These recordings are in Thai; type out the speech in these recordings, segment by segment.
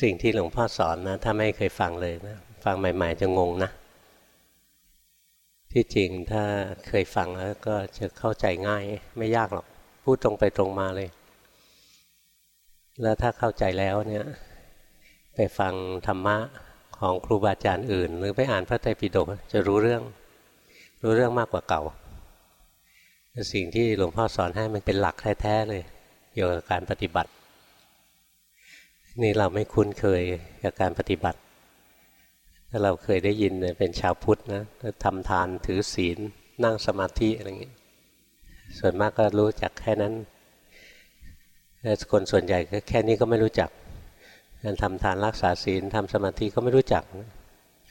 สิ่งที่หลวงพ่อสอนนะ ถ้าไม่เคยฟังเลยนะ ฟังใหม่ ๆ จะงงนะ ที่จริงถ้าเคยฟังแล้วก็จะเข้าใจง่าย ไม่ยากหรอก พูดตรงไปตรงมาเลย แล้วถ้าเข้าใจแล้วเนี่ย ไปฟังธรรมะของครูบาอาจารย์อื่น หรือไปอ่านพระไตรปิฎกจะรู้เรื่อง รู้เรื่องมากกว่าเก่า สิ่งที่หลวงพ่อสอนให้มันเป็นหลักแท้ๆเลยเกี่ยวกับการปฏิบัติ นี่เราไม่คุ้นเคยกับการปฏิบัติ ถ้าเราเคยได้ยินเป็นชาวพุทธนะทำทานถือศีลนั่งสมาธิอะไรอย่างนี้ส่วนมากก็รู้จักแค่นั้นแต่คนส่วนใหญ่ก็แค่นี้ก็ไม่รู้จักการทำทานรักษาศีลทำสมาธิก็ไม่รู้จัก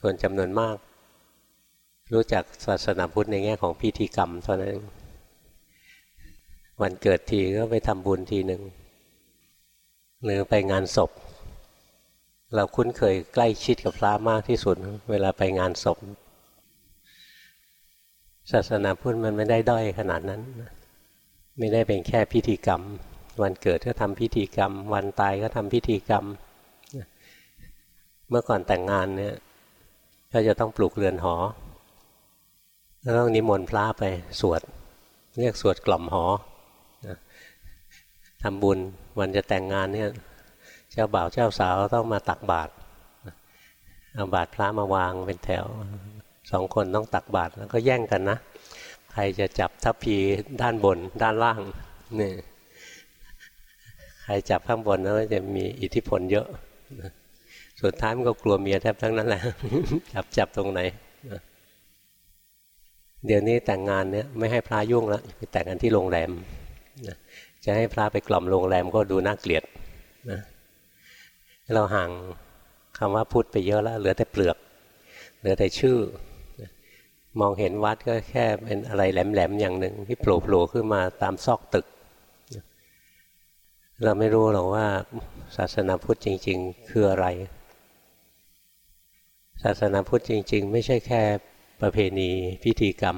คนจำนวนมาก รู้จักศาสนาพุทธในแง่ของพิธีกรรมเท่านั้นวันเกิดทีก็ไปทำบุญทีหนึ่ง หรือไปงานศพ เราคุ้นเคยใกล้ชิดกับพระมากที่สุด เวลาไปงานศพ ศาสนาพุทธมันไม่ได้ด้อยขนาดนั้น ไม่ได้เป็นแค่พิธีกรรม วันเกิดก็ทำพิธีกรรม วันตายก็ทำพิธีกรรม เมื่อก่อนแต่งงานเนี่ยก็จะต้องปลูกเรือนหอแล้วต้องนิมนต์พระไปสวด เรียกสวดกล่อมหอทำบุญ วันจะแต่งงานเนี่ยเจ้าบ่าวเจ้าสาวต้องมาตักบาตรเอาบาตรพระมาวางเป็นแถวสองคนต้องตักบาตรแล้วก็แย่งกันนะใครจะจับทัพพีด้านบนด้านล่างนี่ใครจับข้างบนแล้วจะมีอิทธิพลเยอะสุดท้ายมันก็กลัวเมียแทบทั้งนั้นแหละจับจับตรงไหนเดี๋ยวนี้แต่งงานเนี่ยไม่ให้พระยุ่งแล้วไปแต่งกันที่โรงแรม จะให้พระไปกล่อมโรงแรมก็ดูน่าเกลียดนะเราห่างคำว่าพุทธไปเยอะแล้วเหลือแต่เปลือก เหลือแต่ชื่อ มองเห็นวัดก็แค่เป็นอะไรแหลมๆอย่างหนึ่งที่โผล่ๆขึ้นมาตามซอกตึก เราไม่รู้หรอกว่าศาสนาพุทธจริง ๆ คืออะไร ศาสนาพุทธจริง ๆ ไม่ใช่แค่ประเพณีพิธีกรรม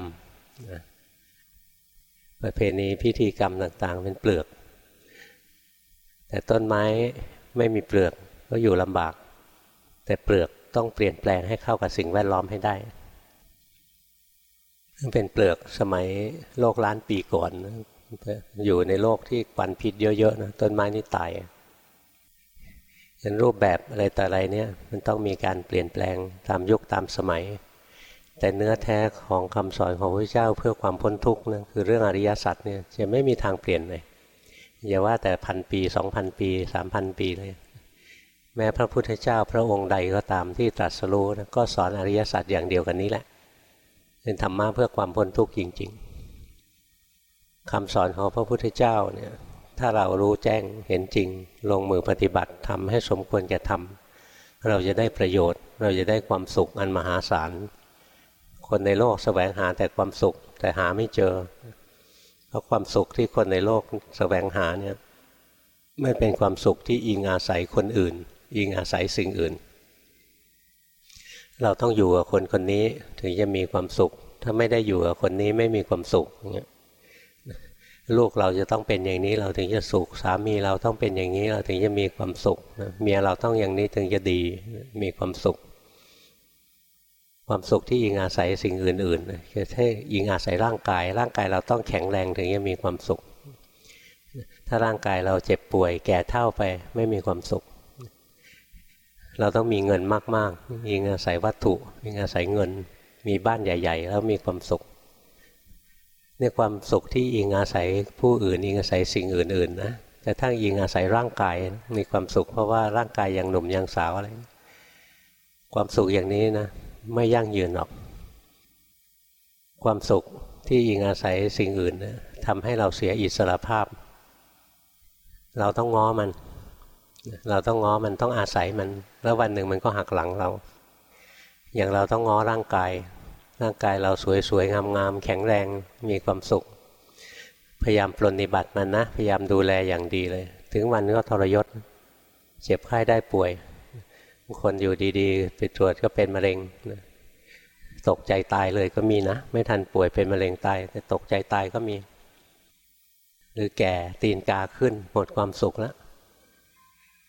นะ ประเพณีพิธีกรรมต่างๆ เป็นเปลือก แต่ต้นไม้ไม่มีเปลือกก็อยู่ลำบาก แต่เปลือกต้องเปลี่ยนแปลงให้เข้ากับสิ่งแวดล้อมให้ได้เป็นเปลือกสมัยโลกล้านปีก่อนอยู่ในโลกที่ควันพิษเยอะๆนะต้นไม้นี่ตายเป็นรูปแบบอะไรแต่อะไรเนี่ยมันต้องมีการเปลี่ยนแปลงตามยุคตามสมัย แต่เนื้อแท้ของคำสอนของพระเจ้าเพื่อความพ้นทุกข์นะคือเรื่องอริยสัจเนี่ยจะไม่มีทางเปลี่ยนเลยอย่าว่าแต่พันปีสองพันปีสามพันปีเลย แม้พระพุทธเจ้าพระองค์ใดก็ตามที่ตรัสรู้นะก็สอนอริยสัจอย่างเดียวกันนี้แหละ เป็นธรรมะเพื่อความพ้นทุกข์จริง ๆคำสอนของพระพุทธเจ้าเนี่ยถ้าเรารู้แจ้งเห็นจริง ลงมือปฏิบัติทำให้สมควรแก่ทำเราจะได้ประโยชน์ เราจะได้ความสุขอันมหาศาล คนในโลกแสวงหาแต่ความสุข แต่หาไม่เจอ เพราะความสุขที่คนในโลกแสวงหาเนี่ยไม่เป็นความสุขที่อิงอาศัยคนอื่น อิงอาศัยสิ่งอื่น เราต้องอยู่กับคนคนนี้ถึงจะมีความสุข ถ้าไม่ได้อยู่กับคนนี้ไม่มีความสุขอย่างเงี้ยลูกเราจะต้องเป็นอย่างนี้เราถึงจะสุขสามีเราต้องเป็นอย่างนี้เราถึงจะมีความสุขเมียเราต้องอย่างนี้ถึงจะดีมีความสุข ความสุขที่ยิงอาศัยสิ่งอื่นๆคือถ้ายิงอาศัยร่างกาย ร่างกายเราต้องแข็งแรงถึงจะมีความสุข ถ้าร่างกายเราเจ็บป่วยแก่เท่าไปไม่มีความสุข เราต้องมีเงินมากๆยิงอาศัยวัตถุยิงอาศัยเงิน มีบ้านใหญ่ ๆ แล้วมีความสุขเนี่ยความสุขที่อิงอาศัยผู้อื่น อิงอาศัยสิ่งอื่นๆนะแต่ถ้าอิงอาศัยร่างกายมีความสุขเพราะว่าร่างกายยังหนุ่มยังสาวอะไร ความสุขอย่างนี้นะ ไม่ยั่งยืนหรอก ความสุขที่อิงอาศัยสิ่งอื่นทำให้เราเสียอิสรภาพ เราต้องง้อมัน เราต้องง้อมันต้องอาศัยมัน แล้ววันหนึ่งมันก็หักหลังเรา อย่างเราต้องง้อร่างกาย ร่างกายเราสวยๆงามๆแข็งแรงมีความสุข พยายามปรนนิบัติมันนะ พยายามดูแลอย่างดีเลย ถึงวันก็ทรยศ เจ็บไข้ได้ป่วย คนอยู่ดีๆ ไปตรวจก็เป็นมะเร็งตกใจตายเลยก็มีนะ ไม่ทันป่วยเป็นมะเร็งตาย แต่ตกใจตายก็มี หรือแก่ตีนกาขึ้น หมดความสุขแล้ว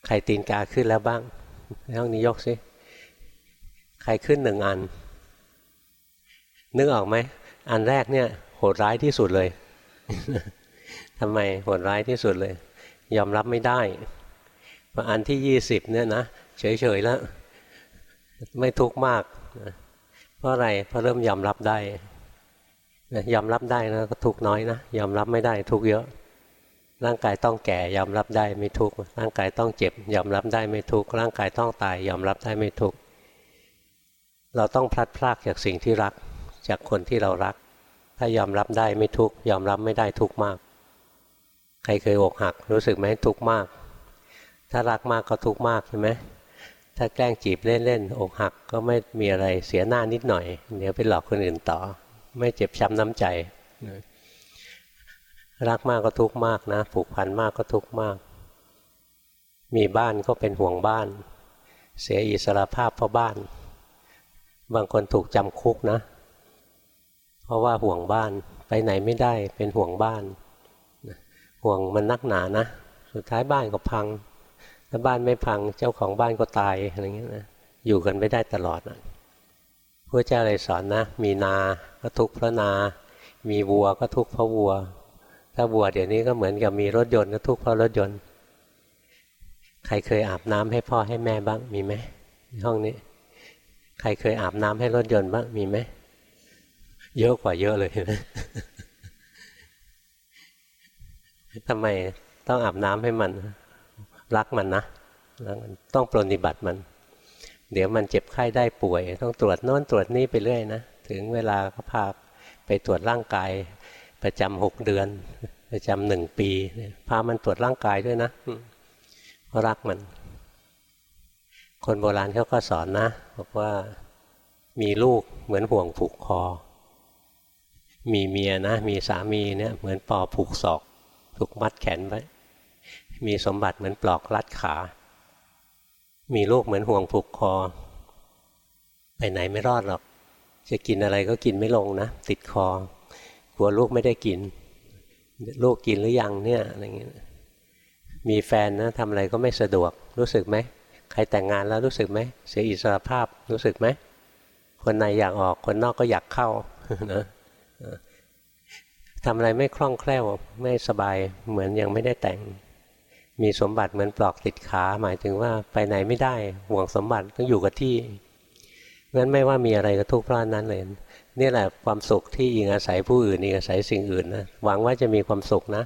ใครตีนกาขึ้นแล้วบ้างในห้องนี้ยกสิ ใครขึ้นหนึ่งอัน นึกออกไหม อันแรกเนี่ย โหดร้ายที่สุดเลยทำไมโหดร้ายที่สุดเลย ยอมรับไม่ได้พออันที่ยี่สิบเนี่ยนะ เฉยๆแล้ว ไม่ทุกข์มาก เพราะอะไรเพราะเริ่มยอมรับได้ยอมรับได้นะก็ทุกน้อยนะยอมรับไม่ได้ทุกเยอะ ร่างกายต้องแก่ยอมรับได้ไม่ทุกร่างกายต้องเจ็บ ยอมรับได้ไม่ทุกร่างกายต้องตาย ยอมรับได้ไม่ทุกเราต้องพลัดพรากจากสิ่งที่รัก จากคนที่เรารัก ถ้ายอมรับได้ไม่ทุกยอมรับไม่ได้ทุกมาก ใครเคยอกหัก รู้สึกไหมทุกมาก ถ้ารักมากก็ทุกมากใช่ไหม ถ้าแกล้งจีบเล่นๆอกหักก็ไม่มีอะไรเสียหน้านิดหน่อย เดี๋ยวไปหลอกคนอื่นต่อ ไม่เจ็บช้ำน้ำใจ รักมากก็ทุกมากนะ ผูกพันมากก็ทุกมาก มีบ้านก็เป็นห่วงบ้าน เสียอิสระภาพเพราะบ้าน บางคนถูกจำคุกนะ เพราะว่าห่วงบ้านไปไหนไม่ได้เป็นห่วงบ้านห่วงมันนักหนานะ สุดท้ายบ้านก็พัง ถ้าบ้านไม่พังเจ้าของบ้านก็ตายอะไรเงี้ยนะอยู่กันไม่ได้ตลอดนะพระเจ้าเลยสอนนะ มีนาก็ทุกข์เพราะนา มีวัวก็ทุกข์เพราะวัว ถ้าวัวเดี๋ยวนี้ก็เหมือนกับมีรถยนต์ก็ทุกข์เพราะรถยนต์ ใครเคยอาบน้ำให้พ่อให้แม่บ้างมีไหมห้องนี้ ใครเคยอาบน้ำให้รถยนต์บ้างมีไหมเยอะกว่าเยอะเลยนะทำไมต้องอาบน้ำให้มัน รักมันนะต้องปรนิบัติมัน เดี๋ยวมันเจ็บไข้ได้ป่วย ต้องตรวจโน้นตรวจนี่ไปเรื่อยนะถึงเวลาเขาพาไปตรวจร่างกาย ประจำหกเดือน ประจำหนึ่งปี พามันตรวจร่างกายด้วยนะเพราะรักมัน คนโบราณเขาก็สอนนะบอกว่ามีลูกเหมือนห่วงผูกคอ มีเมียนะ มีสามีเนี่ยเหมือนปอผูกศอก ถูกมัดแขนไว้ มีสมบัติเหมือนปลอกลัดขา มีลูกเหมือนห่วงผูกคอ ไปไหนไม่รอดหรอก จะกินอะไรก็กินไม่ลงนะ ติดคอ กลัวลูกไม่ได้กิน ลูกกินหรือยังเนี่ยอะไรเงี้ยมีแฟนนะทำอะไรก็ไม่สะดวก รู้สึกไหม ใครแต่งงานแล้วรู้สึกไหม เสียอิสรภาพรู้สึกไหม คนในอยากออก คนนอกก็อยากเข้านะทำอะไรไม่คล่องแคล่ว ไม่สบายเหมือนยังไม่ได้แต่ง มีสมบัติเหมือนปลอกติดขา หมายถึงว่าไปไหนไม่ได้ห่วงสมบัติต้องอยู่กับที่งั้นไม่ว่ามีอะไรก็ทุกข์เพราะนั้นเลยนี่แหละความสุขที่อิงอาศัยผู้อื่นอิงอาศัยสิ่งอื่นนะหวังว่าจะมีความสุขนะ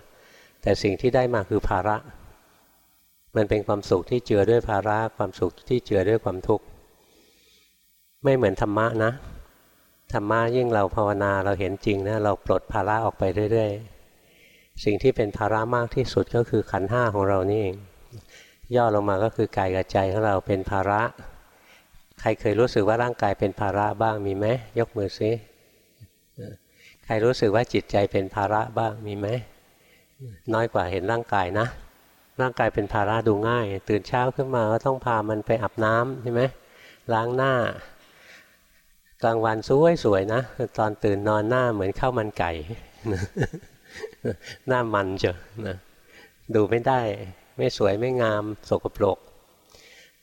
แต่สิ่งที่ได้มาคือภาระ มันเป็นความสุขที่เจือด้วยภาระความสุขที่เจือด้วยความทุกข์ไม่เหมือนธรรมะนะธรรมะยิ่งเราภาวนาเราเห็นจริงนะเราปลดภาระออกไปเรื่อยๆ สิ่งที่เป็นภาระมากที่สุดก็คือขันห้าของเรานี่เองย่อลงมาก็คือกายกับใจของเราเป็นภาระ ใครเคยรู้สึกว่าร่างกายเป็นภาระบ้างมีไหมยกมือซิใครรู้สึกว่าจิตใจเป็นภาระบ้างมีไหมน้อยกว่าเห็นร่างกายนะ ร่างกายเป็นภาระดูง่าย ตื่นเช้าขึ้นมาก็ต้องพามันไปอาบน้ำใช่ไหมล้างหน้า กลางวันสวยๆนะ ตอนตื่นนอนหน้าเหมือนข้าวมันไก่ หน้ามันเจอนะดูไม่ได้ ไม่สวยไม่งามสกปรก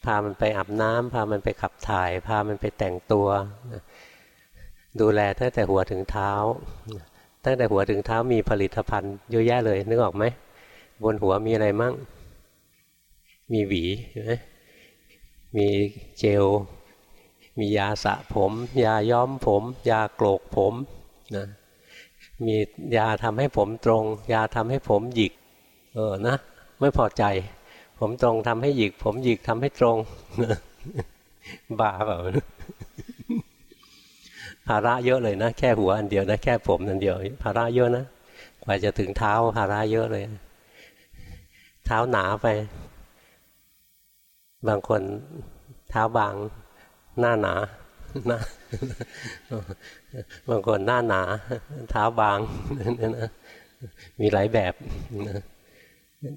พามันไปอาบน้ำพามันไปขับถ่าย พามันไปแต่งตัว ดูแลตั้งแต่หัวถึงเท้า ตั้งแต่หัวถึงเท้ามีผลิตภัณฑ์เยอะแยะเลย นึกออกไหม บนหัวมีอะไรมั่ง มีหวีไหมมีเจล มียาสระผม ยาย้อมผม ยาโกรกผมนะ มียาทำให้ผมตรง ยาทำให้ผมหยิก เออนะ ไม่พอใจ ผมตรงทำให้หยิก ผมหยิกทำให้ตรงบ้าเปล่าภาระเยอะเลยนะแค่หัวอันเดียวนะแค่ผมอันเดียวภาระเยอะนะกว่าจะถึงเท้าภาระเยอะเลย เท้าหนาไป บางคนเท้าบางหน้าหนานะ บางคนหน้าหนาเท้าบางนะมีหลายแบบนะ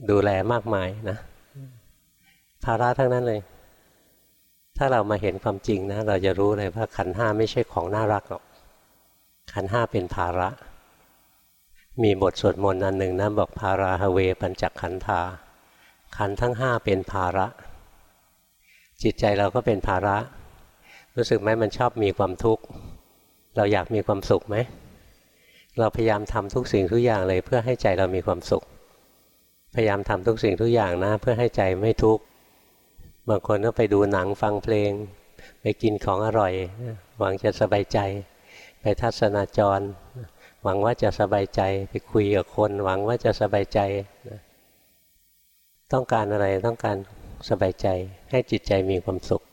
ดูแลมากมายนะภาระทั้งนั้นเลย ถ้าเรามาเห็นความจริงนะ เราจะรู้เลยว่าขันห้าไม่ใช่ของน่ารักหรอกขันห้าเป็นภาระ มีบทสวดมนต์อันหนึ่งนะบอกภาราฮเวปัญจขันธา ขันทั้งห้าเป็นภาระ จิตใจเราก็เป็นภาระ รู้สึกไหมมันชอบมีความทุกข์ เราอยากมีความสุขไหม เราพยายามทำทุกสิ่งทุกอย่างเลยเพื่อให้ใจเรามีความสุข พยายามทำทุกสิ่งทุกอย่างนะ เพื่อให้ใจไม่ทุกข์ บางคนก็ไปดูหนังฟังเพลง ไปกินของอร่อย หวังจะสบายใจ ไปทัศนาจร หวังว่าจะสบายใจ ไปคุยกับคน หวังว่าจะสบายใจ ต้องการอะไรต้องการสบายใจ ให้จิตใจมีความสุข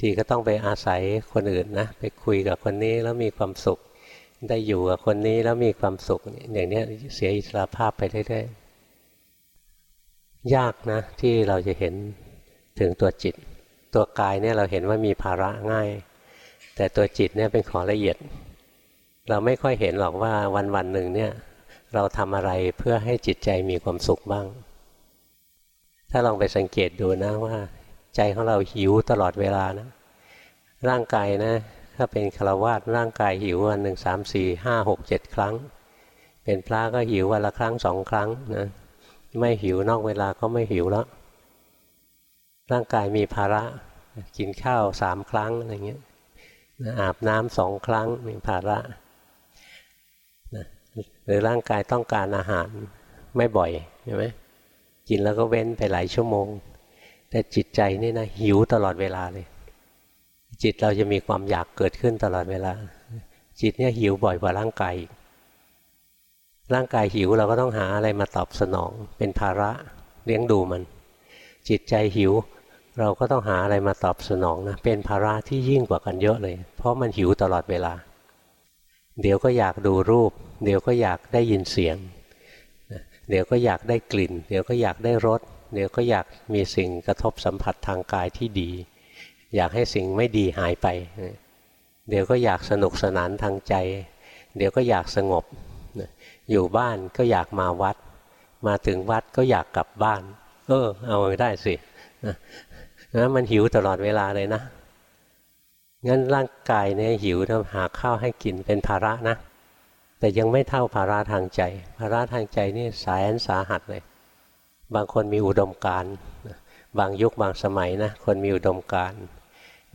ทีก็ต้องไปอาศัยคนอื่นนะไปคุยกับคนนี้แล้วมีความสุข ได้อยู่กับคนนี้แล้วมีความสุข อย่างนี้เสียอิสระภาพไปเรื่อยๆยากนะ ที่เราจะเห็นถึงตัวจิต ตัวกายเนี่ยเราเห็นว่ามีภาระง่าย แต่ตัวจิตเนี่ยเป็นของละเอียด เราไม่ค่อยเห็นหรอกว่าวันวันหนึ่งเนี่ยเราทำอะไรเพื่อให้จิตใจมีความสุขบ้าง ถ้าลองไปสังเกตดูนะว่า ใจของเราหิวตลอดเวลานะ ร่างกายนะ ถ้าเป็นคารวาสร่างกายหิววันหนึ่งสามสี่ห้าหกเจ็ดครั้ง เป็นพระก็หิววันละครั้งสองครั้งนะไม่หิวนอกเวลาก็ไม่หิวแล้ว ร่างกายมีภาระกินข้าวสามครั้งอะไรเงี้ยอาบน้ำสองครั้งมีภาระหรือร่างกายต้องการอาหารไม่บ่อยใช่ไหมกินแล้วก็เว้นไปหลายชั่วโมง แต่จิตใจนี่นะหิวตลอดเวลาเลย จิตเราจะมีความอยากเกิดขึ้นตลอดเวลา จิตเนี่ยหิวบ่อยกว่าร่างกายร่างกายหิวเราก็ต้องหาอะไรมาตอบสนอง เป็นภาระเลี้ยงดูมัน จิตใจหิว เราก็ต้องหาอะไรมาตอบสนองนะเป็นภาระที่ยิ่งกว่ากันเยอะเลย เพราะมันหิวตลอดเวลา เดี๋ยวก็อยากดูรูป เดี๋ยวก็อยากได้ยินเสียง เดี๋ยวก็อยากได้กลิ่น เดี๋ยวก็อยากได้รส เดี๋ยวก็อยากมีสิ่งกระทบสัมผัสทางกายที่ดี อยากให้สิ่งไม่ดีหายไป เดี๋ยวก็อยากสนุกสนานทางใจ เดี๋ยวก็อยากสงบ อยู่บ้านก็อยากมาวัด มาถึงวัดก็อยากกลับบ้าน เออ เอาได้สินะมันหิวตลอดเวลาเลยนะ งั้นร่างกายเนี่ยหิวทำหาข้าวให้กินเป็นภาระนะ แต่ยังไม่เท่าภาระทางใจ ภาระทางใจนี่สายอันสาหัสเลย บางคนมีอุดมการณ์บางยุคบางสมัยนะคนมีอุดมการณ์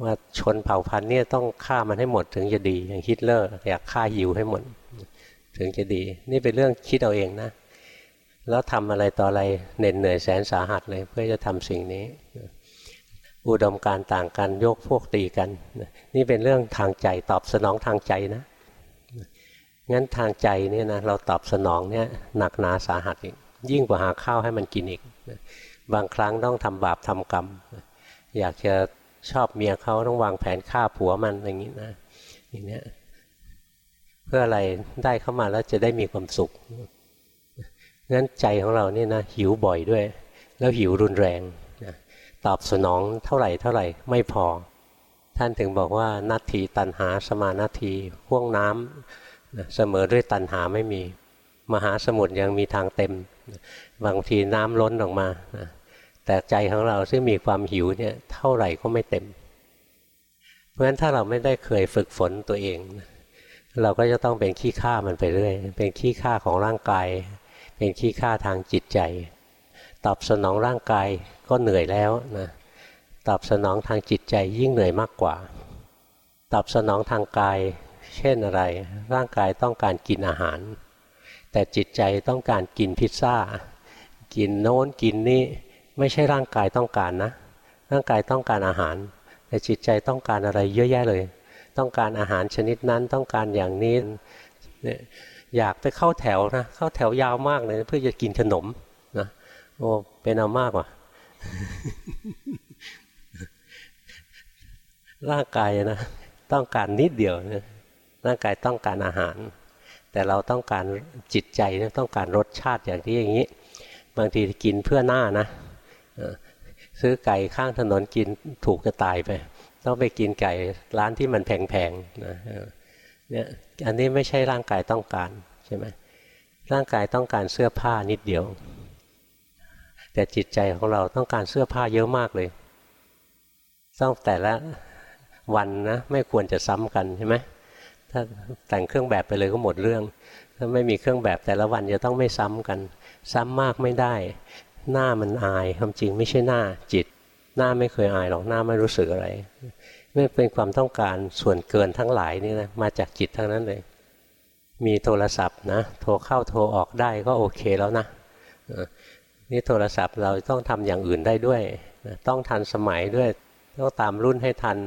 ว่าชนเผ่าพันธุ์นี่ต้องฆ่ามันให้หมดถึงจะดี อย่างฮิตเลอร์อยากฆ่ายิวให้หมด ถึงจะดี นี่เป็นเรื่องคิดเอาเองนะ แล้วทำอะไรต่ออะไรเหน็ดเหนื่อยแสนสาหัสเลย เพื่อจะทำสิ่งนี้ อุดมการต่างกันโยกพวกตีกัน นี่เป็นเรื่องทางใจตอบสนองทางใจนะงั้นทางใจเนี่ยนะเราตอบสนองเนี่ยหนักหนาสาหัสอีก ยิ่งกว่าหาข้าวให้มันกินอีก บางครั้งต้องทำบาปทำกรรม อยากจะชอบเมียเขาต้องวางแผนฆ่าผัวมันอย่างนี้นะอย่างนี้เพื่ออะไรได้เข้ามาแล้วจะได้มีความสุขงั้นใจของเราเนี่ยนะหิวบ่อยด้วย แล้วหิวรุนแรงตอบสนองเท่าไหร่เท่าไหร่ไม่พอ ท่านถึงบอกว่านาทีตันหาสมานาทีห่วงน้ำเสมอด้วยตันหาไม่มี มหาสมุทรยังมีทางเต็ม บางทีน้ำล้นออกมาแต่ใจของเราซึ่งมีความหิวเนี่ยเท่าไหร่ก็ไม่เต็ม เพราะฉะนั้นถ้าเราไม่ได้เคยฝึกฝนตัวเอง เราก็จะต้องเป็นขี้ข้ามันไปเรื่อย เป็นขี้ข้าของร่างกาย เป็นขี้ข้าทางจิตใจ ตอบสนองร่างกายก็เหนื่อยแล้วนะตอบสนองทางจิตใจยิ่งเหนื่อยมากกว่า ตอบสนองทางกาย เช่นอะไร ร่างกายต้องการกินอาหาร แต่จิตใจต้องการกินพิซซ่า กินโน้นกินนี่ไม่ใช่ร่างกายต้องการนะ ร่างกายต้องการอาหาร แต่จิตใจต้องการอะไรเยอะแยะเลย ต้องการอาหารชนิดนั้นต้องการอย่างนี้เนี่ยอยากไปเข้าแถวนะเข้าแถวยาวมากเลย เพื่อจะกินขนมนะโอ้เป็นเอามากว่ะร่างกายนะต้องการนิดเดียวนะร่างกายต้องการอาหาร แต่เราต้องการจิตใจต้องการรสชาติอย่างที่อย่างนี้ บางทีกินเพื่อหน้านะซื้อไก่ข้างถนนกินถูกจะตายไป ต้องไปกินไก่ร้านที่มันแพงๆนะเนี่ยอันนี้ไม่ใช่ร่างกายต้องการใช่ไหมร่างกายต้องการเสื้อผ้านิดเดียว แต่จิตใจของเราต้องการเสื้อผ้าเยอะมากเลย ต้องแต่ละวันนะไม่ควรจะซ้ำกันใช่ไหม ถ้าแต่งเครื่องแบบไปเลยก็หมดเรื่อง ถ้าไม่มีเครื่องแบบแต่ละวันจะต้องไม่ซ้ำกัน ซ้ำมากไม่ได้ หน้ามันอายความจริงไม่ใช่หน้าจิต หน้าไม่เคยอายหรอกหน้าไม่รู้สึกอะไรไม่เป็นความต้องการส่วนเกินทั้งหลายนี่นะมาจากจิตทั้งนั้นเลย มีโทรศัพท์นะโทรเข้าโทรออกได้ก็โอเคแล้วนะนี่โทรศัพท์เราต้องทำอย่างอื่นได้ด้วย ต้องทันสมัยด้วย ต้องตามรุ่นให้ทัน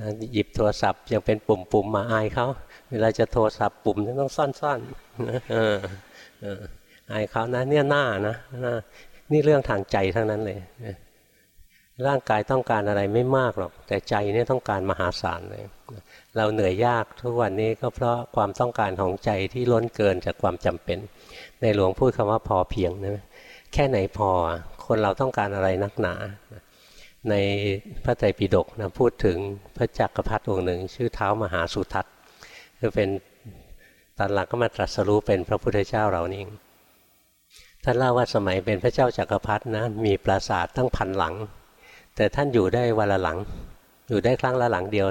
นะหยิบโทรศัพท์ยังเป็นปุ่มๆมมาอายเขาเวลาจะโทรศัพท์ปุ่มต้องซ่อนๆนะอายเขานะเนี่ยหน้านะนี่เรื่องทางใจทั้งนั้นเลยร่างกายต้องการอะไรไม่มากหรอก แต่ใจนี่ต้องการมหาศาลเลย เราเหนื่อยยากทุกวันนี้ก็เพราะความต้องการของใจที่ล้นเกินจากความจำเป็น ในหลวงพูดคำว่าพอเพียงนะแค่ไหนพอคนเราต้องการอะไรนักหนา ในพระไตรปิฎกนะพูดถึงพระจักรพรรดิองค์หนึ่ง ชื่อเท้ามหาสุทัศน์คือเป็นตอนหลังก็มาตรัสรู้เป็นพระพุทธเจ้าเรานี่เองท่านเล่าว่าสมัยเป็นพระเจ้าจักรพรรดินะมีปราสาทตั้งพันหลัง แต่ท่านอยู่ได้วันละหลัง อยู่ได้ครั้งละหลังเดียว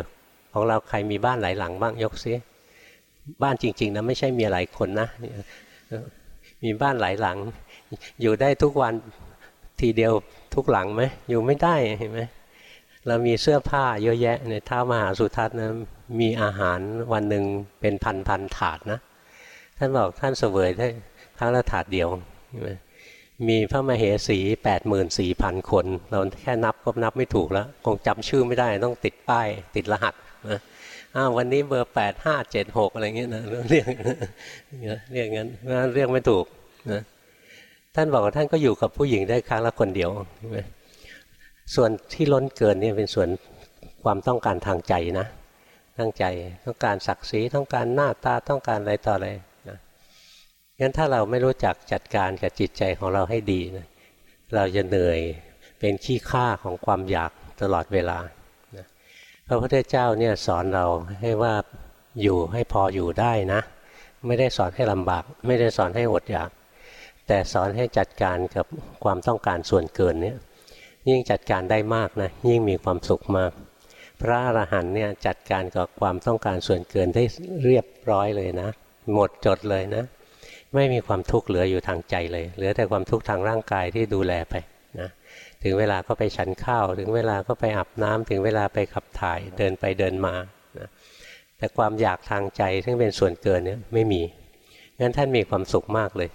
ของเราใครมีบ้านหลายหลังบ้างยกซิบ้านจริงๆนะไม่ใช่มีหลายคนนะ มีบ้านหลายหลัง อยู่ได้ทุกวันทีเดียว ทุกหลังไหมอยู่ไม่ได้เห็นไหมเรามีเสื้อผ้าเยอะแยะในท้ามหาสุทัศน์นะมีอาหารวันหนึ่งเป็นพันพันถาดนะ ท่านบอกท่านเสวยได้ครั้งละถาดเดียวมีพระมเหสีแปดหมื่นสี่พันคน เราแค่นับก็นับไม่ถูกแล้ว คงจำชื่อไม่ได้ต้องติดป้ายติดรหัสนะอ้าววันนี้เบอร์แปดห้าเจ็ดหกอะไรเงี้ยนะเรียกเรียกงั้นเรียกไม่ถูกนะ ท่านบอกว่าท่านก็อยู่กับผู้หญิงได้ครั้งละคนเดียวใช่ไหมส่วนที่ล้นเกินเนี่ยเป็นส่วนความต้องการทางใจนะตั้งใจต้องการศักดิ์ศรีต้องการหน้าตาต้องการอะไรต่ออะไรนะงั้นถ้าเราไม่รู้จักจัดการกับจิตใจของเราให้ดีนะเราจะเหนื่อยเป็นขี้ข้าของความอยากตลอดเวลานะพระพุทธเจ้าเนี่ยสอนเราให้ว่าอยู่ให้พออยู่ได้นะ ไม่ได้สอนให้ลำบาก ไม่ได้สอนให้อดอยาก แต่สอนให้จัดการกับความต้องการส่วนเกินเนี่ยยิ่งจัดการได้มากนะยิ่งมีความสุขมาก พระอรหันต์เนี่ยจัดการกับความต้องการส่วนเกินได้เรียบร้อยเลยนะ หมดจดเลยนะ ไม่มีความทุกข์เหลืออยู่ทางใจเลย เหลือแต่ความทุกข์ทางร่างกายที่ดูแลไปนะถึงเวลาก็ไปฉันข้าว ถึงเวลาก็ไปอาบน้ำถึงเวลาไปขับถ่ายเดินไปเดินมานะแต่ความอยากทางใจซึ่งเป็นส่วนเกินเนี่ยไม่มีงั้นท่านมีความสุขมากเลย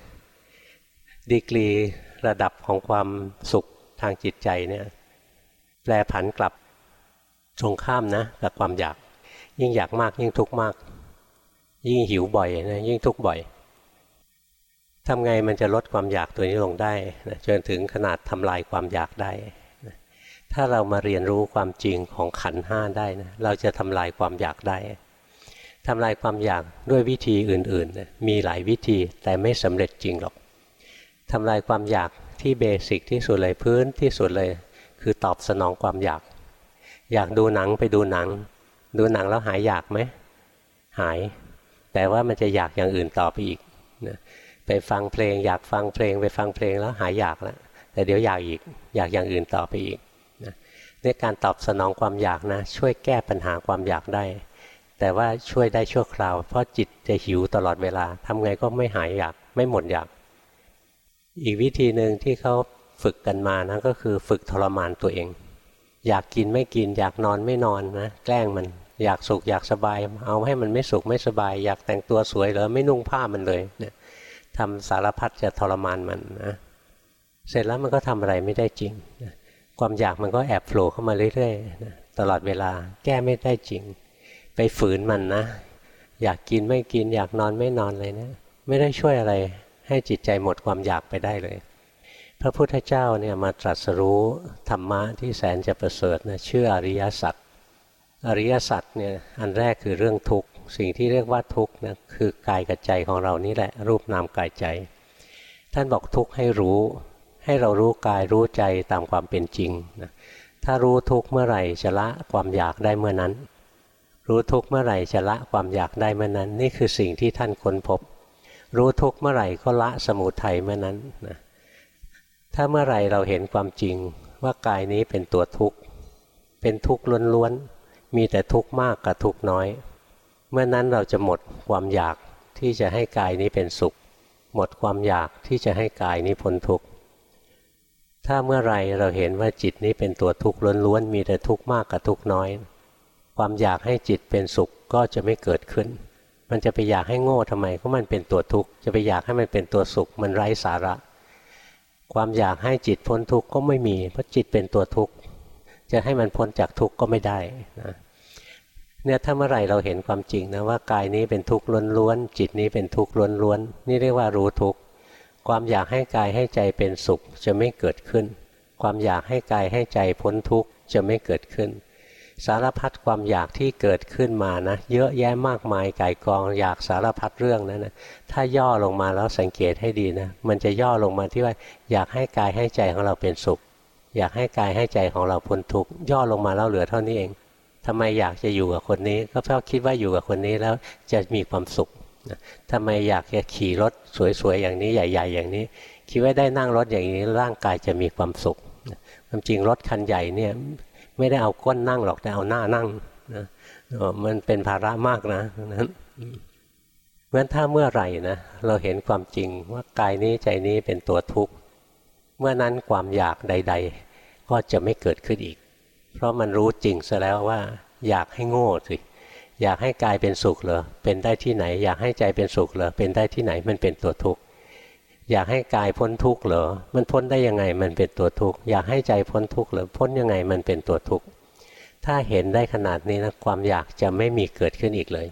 ดีกรีระดับของความสุขทางจิตใจเนี่ยแปลผันกลับตรงข้ามนะกับความอยาก ยิ่งอยากมากยิ่งทุกข์มาก ยิ่งหิวบ่อยนะยิ่งทุกข์บ่อยทำไงมันจะลดความอยากตัวนี้ลงได้นะจนถึงขนาดทำลายความอยากได้นะถ้าเรามาเรียนรู้ความจริงของขันห้าได้นะเราจะทำลายความอยากได้ทำลายความอยากด้วยวิธีอื่นๆนะมีหลายวิธีแต่ไม่สำเร็จจริงหรอก ทำลายความอยากที่เบสิกที่สุดเลยพื้นที่สุดเลย คือตอบสนองความอยาก อยากดูหนังไปดูหนัง ดูหนังแล้วหายอยากไหมหาย แต่ว่ามันจะอยากอย่างอื่นต่อไปอีกนะไปฟังเพลง อยากฟังเพลง ไปฟังเพลงแล้วหายอยากแล้วแต่เดี๋ยวอยากอีกอยากอย่างอื่นต่อไปอีกนะนี่การตอบสนองความอยากนะ ช่วยแก้ปัญหาความอยากได้ แต่ว่าช่วยได้ชั่วคราว เพราะจิตจะหิวตลอดเวลาทำไงก็ไม่หายอยากไม่หมดอยาก อีกวิธีหนึ่งที่เขาฝึกกันมานะก็คือฝึกทรมานตัวเอง อยากกินไม่กิน อยากนอนไม่นอนนะแกล้งมันอยากสุขอยากสบาย เอาให้มันไม่สุขไม่สบาย อยากแต่งตัวสวยแล้วไม่นุ่งผ้ามันเลยเนี่ยทำสารพัดจะทรมานมันนะเสร็จแล้วมันก็ทำอะไรไม่ได้จริงนะความอยากมันก็แอบโผล่เข้ามาเรื่อยๆนะตลอดเวลาแก้ไม่ได้จริง ไปฝืนมันนะ อยากกินไม่กิน อยากนอนไม่นอนเลยเนะไม่ได้ช่วยอะไร ให้จิตใจหมดความอยากไปได้เลย พระพุทธเจ้าเนี่ยมาตรัสรู้ธรรมะที่แสนจะประเสริฐนะชื่ออริยสัจอริยสัจเนี่ยอันแรกคือเรื่องทุกข์สิ่งที่เรียกว่าทุกข์นะคือกายกับใจของเรานี่แหละรูปนามกายใจ ท่านบอกทุกข์ให้รู้ ให้เรารู้กายรู้ใจตามความเป็นจริงนะถ้ารู้ทุกข์เมื่อไหร่จะละความอยากได้เมื่อนั้น รู้ทุกข์เมื่อไหร่จะละความอยากได้เมื่อนั้น นี่คือสิ่งที่ท่านค้นพบ รู้ทุกเมื่อไหร่ก็ละสมุทัยเมื่อนั้นนะถ้าเมื่อไหร่เราเห็นความจริงว่ากายนี้เป็นตัวทุกข์ เป็นทุกข์ล้วนๆ มีแต่ทุกข์มากกับทุกข์น้อย เมื่อนั้นเราจะหมดความอยากที่จะให้กายนี้เป็นสุข หมดความอยากที่จะให้กายนี้พ้นทุกข์ถ้าเมื่อไรเราเห็นว่าจิตนี้เป็นตัวทุกข์ล้วนๆ มีแต่ทุกข์มากกับทุกข์น้อย ความอยากให้จิตเป็นสุขก็จะไม่เกิดขึ้น มันจะไปอยากให้โง่ทำไมเพราะมันเป็นตัวทุกข์จะไปอยากให้มันเป็นตัวสุข มันไร้สาระ ความอยากให้จิตพ้นทุกข์ก็ไม่มี เพราะจิตเป็นตัวทุกข์จะให้มันพ้นจากทุกข์ก็ไม่ได้นะเนี่ยถ้าเมื่อไหร่เราเห็นความจริงนะว่ากายนี้เป็นทุกข์ล้วนๆจิตนี้เป็นทุกข์ล้วนๆนี่เรียกว่ารู้ทุกข์ความอยากให้กายให้ใจเป็นสุขจะไม่เกิดขึ้น ความอยากให้กายให้ใจพ้นทุกข์จะไม่เกิดขึ้น สารพัดความอยากที่เกิดขึ้นมานะ เยอะแยะมากมายไก่กองอยากสารพัดเรื่องนั้นนะถ้าย่อลงมาแล้วสังเกตให้ดีนะมันจะย่อลงมาที่ว่าอยากให้กายให้ใจของเราเป็นสุข อยากให้กายให้ใจของเราพ้นทุกข์ย่อลงมาแล้วเหลือเท่านี้เองทำไมอยากจะอยู่กับคนนี้ ก็เพราะคิดว่าอยู่กับคนนี้แล้วจะมีความสุขทำไมอยากจะขี่รถสวยๆอย่างนี้ใหญ่ ๆ อย่างนี้ คิดว่าได้นั่งรถอย่างนี้ร่างกายจะมีความสุขความจริงรถคันใหญ่เนี่ย ไม่ได้เอาก้นนั่งหรอกแต่เอาหน้านั่งนะมันเป็นภาระมากนะนั้นเพราะนถ้าเมื่อไหร่นะเราเห็นความจริงว่ากายนี้ใจนี้เป็นตัวทุกข์เมื่อนั้นความอยากใด ๆ ก็จะไม่เกิดขึ้นอีก เพราะมันรู้จริงซะแล้วว่า อยากให้โง่สิอยากให้กายเป็นสุขเหรอเป็นได้ที่ไหน อยากให้ใจเป็นสุขเหรอเป็นได้ที่ไหนมันเป็นตัวทุกข์ อยากให้กายพ้นทุกข์เหรอ มันพ้นได้ยังไงมันเป็นตัวทุกข์ อยากให้ใจพ้นทุกข์เหรอ พ้นยังไงมันเป็นตัวทุกข์ ถ้าเห็นได้ขนาดนี้นะความอยากจะไม่มีเกิดขึ้นอีกเลย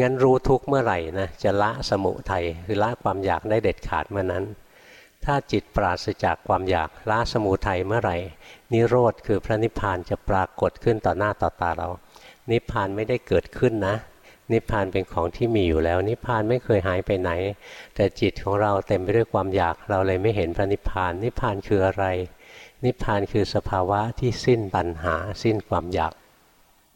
งั้นรู้ทุกข์เมื่อไหร่นะจะละสมุทัยคือละความอยากได้เด็ดขาดเมื่อนั้น ถ้าจิตปราศจากความอยากละสมุทัยเมื่อไหร่ นิโรธคือพระนิพพานจะปรากฏขึ้นต่อหน้าต่อตาเรา นิพพานไม่ได้เกิดขึ้นนะ นิพพานเป็นของที่มีอยู่แล้ว นิพพานไม่เคยหายไปไหน แต่จิตของเราเต็มไปด้วยความอยากเราเลยไม่เห็นพระนิพพาน นิพพานคืออะไร นิพพานคือสภาวะที่สิ้นปัญหา สิ้นความอยาก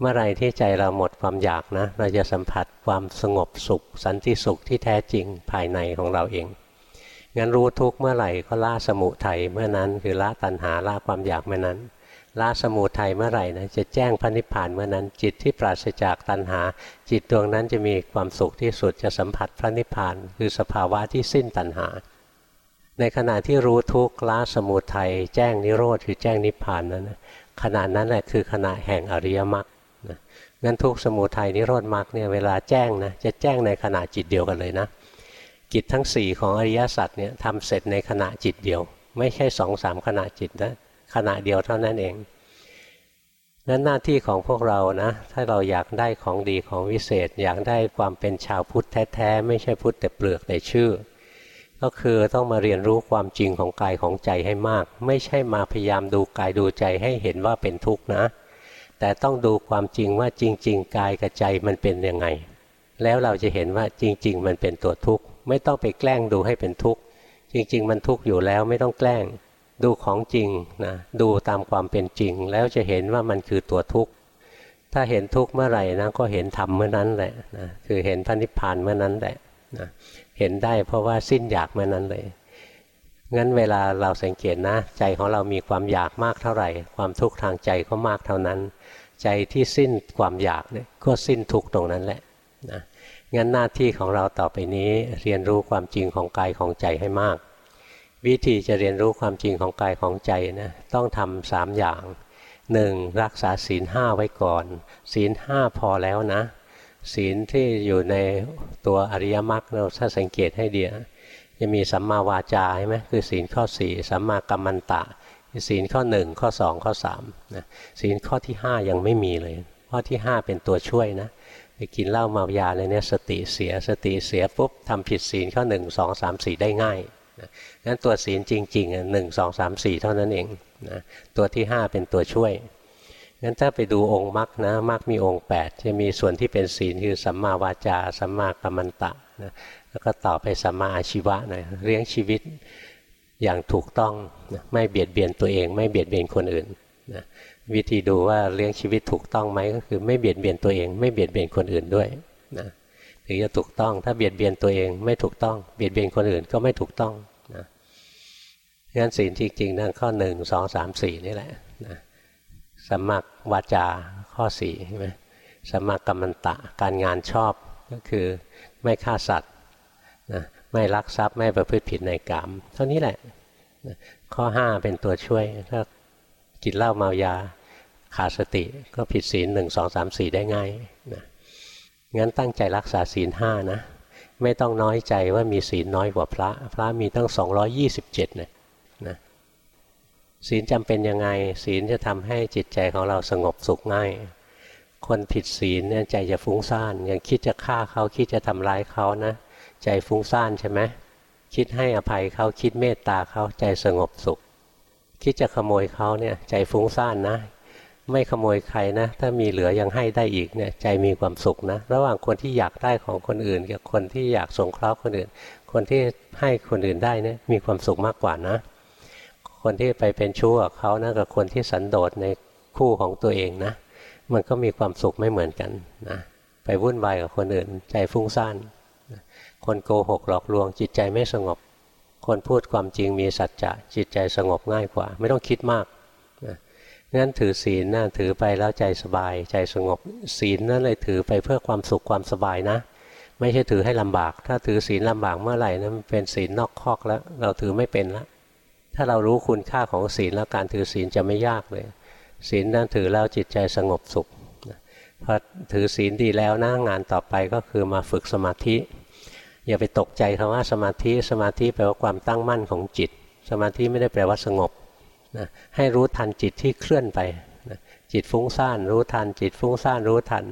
เมื่อไรที่ใจเราหมดความอยากนะ เราจะสัมผัสความสงบสุข สันติสุขที่แท้จริงภายในของเราเองงั้นรู้ทุกเมื่อไหร่ก็ละสมุทัยเมื่อนั้นคือละตัณหาละความอยากเมื่อนั้น ละสมูทัยเมื่อไหร่นะจะแจ้งพระนิพพานเมื่อนั้น จิตที่ปราศจากตัณหา จิตดวงนั้นจะมีความสุขที่สุดจะสัมผัสพระนิพพาน คือสภาวะที่สิ้นตัณหา ในขณะที่รู้ทุกข์ละสมูทัยแจ้งนิโรธคือแจ้งนิพพานนั้นขณะนั้นแหละคือขณะแห่งอริยมรรคงั้นทุกสมุทัยนิโรธมรรคเนี่ยเวลาแจ้งนะจะแจ้งในขณะจิตเดียวกันเลยนะกิจทั้งสี่ของอริยสัจเนี่ยทำเสร็จในขณะจิตเดียว ไม่ใช่สองสามขณะจิตนะ ขณะเดียวเท่านั้นเอง นั้นหน้าที่ของพวกเรานะ ถ้าเราอยากได้ของดีของวิเศษ อยากได้ความเป็นชาวพุทธแท้ๆ ไม่ใช่พุทธแต่เปลือกแต่ชื่อ ก็คือต้องมาเรียนรู้ความจริงของกายของใจให้มาก ไม่ใช่มาพยายามดูกายดูใจให้เห็นว่าเป็นทุกข์นะ แต่ต้องดูความจริงว่าจริง ๆ กายกับใจมันเป็นยังไง แล้วเราจะเห็นว่าจริง ๆ มันเป็นตัวทุกข์ไม่ต้องไปแกล้งดูให้เป็นทุกข์จริง ๆ มันทุกข์อยู่แล้วไม่ต้องแกล้ง ดูของจริงนะดูตามความเป็นจริง แล้วจะเห็นว่ามันคือตัวทุกข์ ถ้าเห็นทุกข์เมื่อไหร่นะก็เห็นธรรมเมื่อนั้นแหละนะคือเห็นพระนิพพานเมื่อนั้นแหละนะเห็นได้เพราะว่าสิ้นอยากเมื่อนั้นเลยงั้นเวลาเราสังเกตนะ ใจของเรามีความอยากมากเท่าไหร่ ความทุกข์ทางใจก็มากเท่านั้น ใจที่สิ้นความอยากเนี่ยก็สิ้นทุกตรงนั้นแหละนะงั้นหน้าที่ของเราต่อไปนี้เรียนรู้ความจริงของกายของใจให้มาก วิธีจะเรียนรู้ความจริงของกายของใจนะต้องทำสามอย่างหนึ่งรักษาศีลห้าไว้ก่อน ศีลห้าพอแล้วนะ ศีลที่อยู่ในตัวอริยมรรคเราถ้าสังเกตให้ดีจะมีสัมมาวาจาใช่ไหมคือศีลข้อสี่สัมมากัมมันตะศีลข้อหนึ่งข้อสองข้อสามนะศีลข้อที่ห้ายังไม่มีเลย ข้อที่ห้าเป็นตัวช่วยนะไปกินเหล้าเมายาเลยเนี่ยสติเสียสติเสียปุ๊บทำผิดศีลข้อหนึ่งสองสามสี่ได้ง่าย งั้นตัวศีลจริงๆหนึ่งสองสามสี่เท่านั้นเองนะตัวที่ห้าเป็นตัวช่วยงั้นถ้าไปดูองค์มรรคนะมรรคมีองค์ 8 จะมีส่วนที่เป็นศีลคือสัมมาวาจาสัมมากัมมันตะนะแล้วก็ต่อไปสัมมาอาชีวะนะเลี้ยงชีวิตอย่างถูกต้องนะไม่เบียดเบียนตัวเอง ไม่เบียดเบียนคนอื่นนะวิธีดูว่าเลี้ยงชีวิตถูกต้องไหมก็คือไม่เบียดเบียนตัวเอง ไม่เบียดเบียนคนอื่นด้วยนะถึงจะถูกต้องถ้าเบียดเบียนตัวเองไม่ถูกต้อง เบียดเบียนคนอื่นก็ไม่ถูกต้อง งั้นศีลจริงๆนั่นข้อหนึ่งสองสามสี่นี่แหละนะสมัควาจาข้อสี่ใช่ไหมสมัครกรรมันตะการงานชอบก็คือไม่ฆ่าสัตว์นะไม่ลักทรัพย์ไม่ประพฤติผิดในกรรมเท่านี้แหละข้อห้าเป็นตัวช่วย ถ้ากินเหล้าเมายาขาดสติก็ผิดศีลหนึ่งสองสามสี่ได้ง่ายนะงั้นตั้งใจรักษาศีลห้านะ ไม่ต้องน้อยใจว่ามีศีลน้อยกว่าพระ พระมีตั้ง 227เนี่ย นะศีลจำเป็นยังไง ศีลจะทำให้จิตใจของเราสงบสุขง่าย คนผิดศีลเนี่ยใจจะฟุ้งซ่านยังคิดจะฆ่าเขาคิดจะทำร้ายเขานะ ใจฟุ้งซ่านใช่ไหมคิดให้อภัยเขาคิดเมตตาเขาใจสงบสุข คิดจะขโมยเขาเนี่ยใจฟุ้งซ่านนะ ไม่ขโมยใครนะ ถ้ามีเหลือยังให้ได้อีกเนี่ยใจมีความสุขนะ ระหว่างคนที่อยากได้ของคนอื่น กับคนที่อยากสงเคราะห์คนอื่น คนที่ให้คนอื่นได้เนี่ยมีความสุขมากกว่านะ คนที่ไปเป็นชู้กับเขานะกับคนที่สันโดษในคู่ของตัวเองนะ มันก็มีความสุขไม่เหมือนกันนะไปวุ่นวายกับคนอื่นใจฟุ้งซ่านคนโกหกหลอกลวง จิตใจไม่สงบ คนพูดความจริงมีสัจจะจิตใจสงบง่ายกว่า ไม่ต้องคิดมากนะงั้นถือศีลนะถือไปแล้วใจสบาย ใจสงบศีลนั่นเลยถือไปเพื่อความสุขความสบายนะ ไม่ใช่ถือให้ลำบาก ถ้าถือศีลลำบากเมื่อไหร่นะมันเป็นศีลนอกคอกแล้ว เราถือไม่เป็นแล้ว ถ้าเรารู้คุณค่าของศีลแล้วการถือศีลจะไม่ยากเลย ศีลนั้นถือแล้วจิตใจสงบสุขพอถือศีลดีแล้วนะงานต่อไปก็คือมาฝึกสมาธิ อย่าไปตกใจคำว่าสมาธิ สมาธิแปลว่าความตั้งมั่นของจิต สมาธิไม่ได้แปลว่าสงบนะให้รู้ทันจิตที่เคลื่อนไปนะจิตฟุ้งซ่านรู้ทัน จิตฟุ้งซ่านรู้ทัน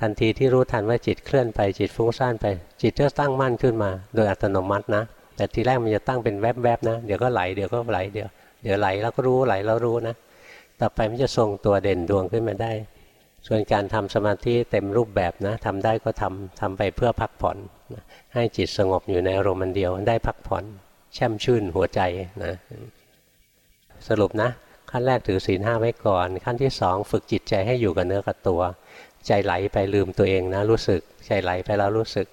ทันทีที่รู้ทันว่าจิตเคลื่อนไป จิตฟุ้งซ่านไป จิตก็ตั้งมั่นขึ้นมา โดยอัตโนมัตินะ แต่ทีแรกมันจะตั้งเป็นแวบๆนะเดี๋ยวก็ไหลเดี๋ยวก็ไหลเดี๋ยวเดี๋ยวไหลแล้วก็รู้ไหลแล้วรู้นะต่อไปมันจะทรงตัวเด่นดวงขึ้นมาได้ ส่วนการทำสมาธิเต็มรูปแบบนะทำได้ก็ทำทำไปเพื่อพักผ่อนนะให้จิตสงบอยู่ในอารมณ์เดียว ได้พักผ่อน แช่มชื่นหัวใจนะสรุปนะ ขั้นแรกถือศีลห้าไว้ก่อน ขั้นที่สองฝึกจิตใจให้อยู่กับเนื้อกับตัว ใจไหลไปลืมตัวเองนะรู้สึก ใจไหลไปแล้วรู้สึก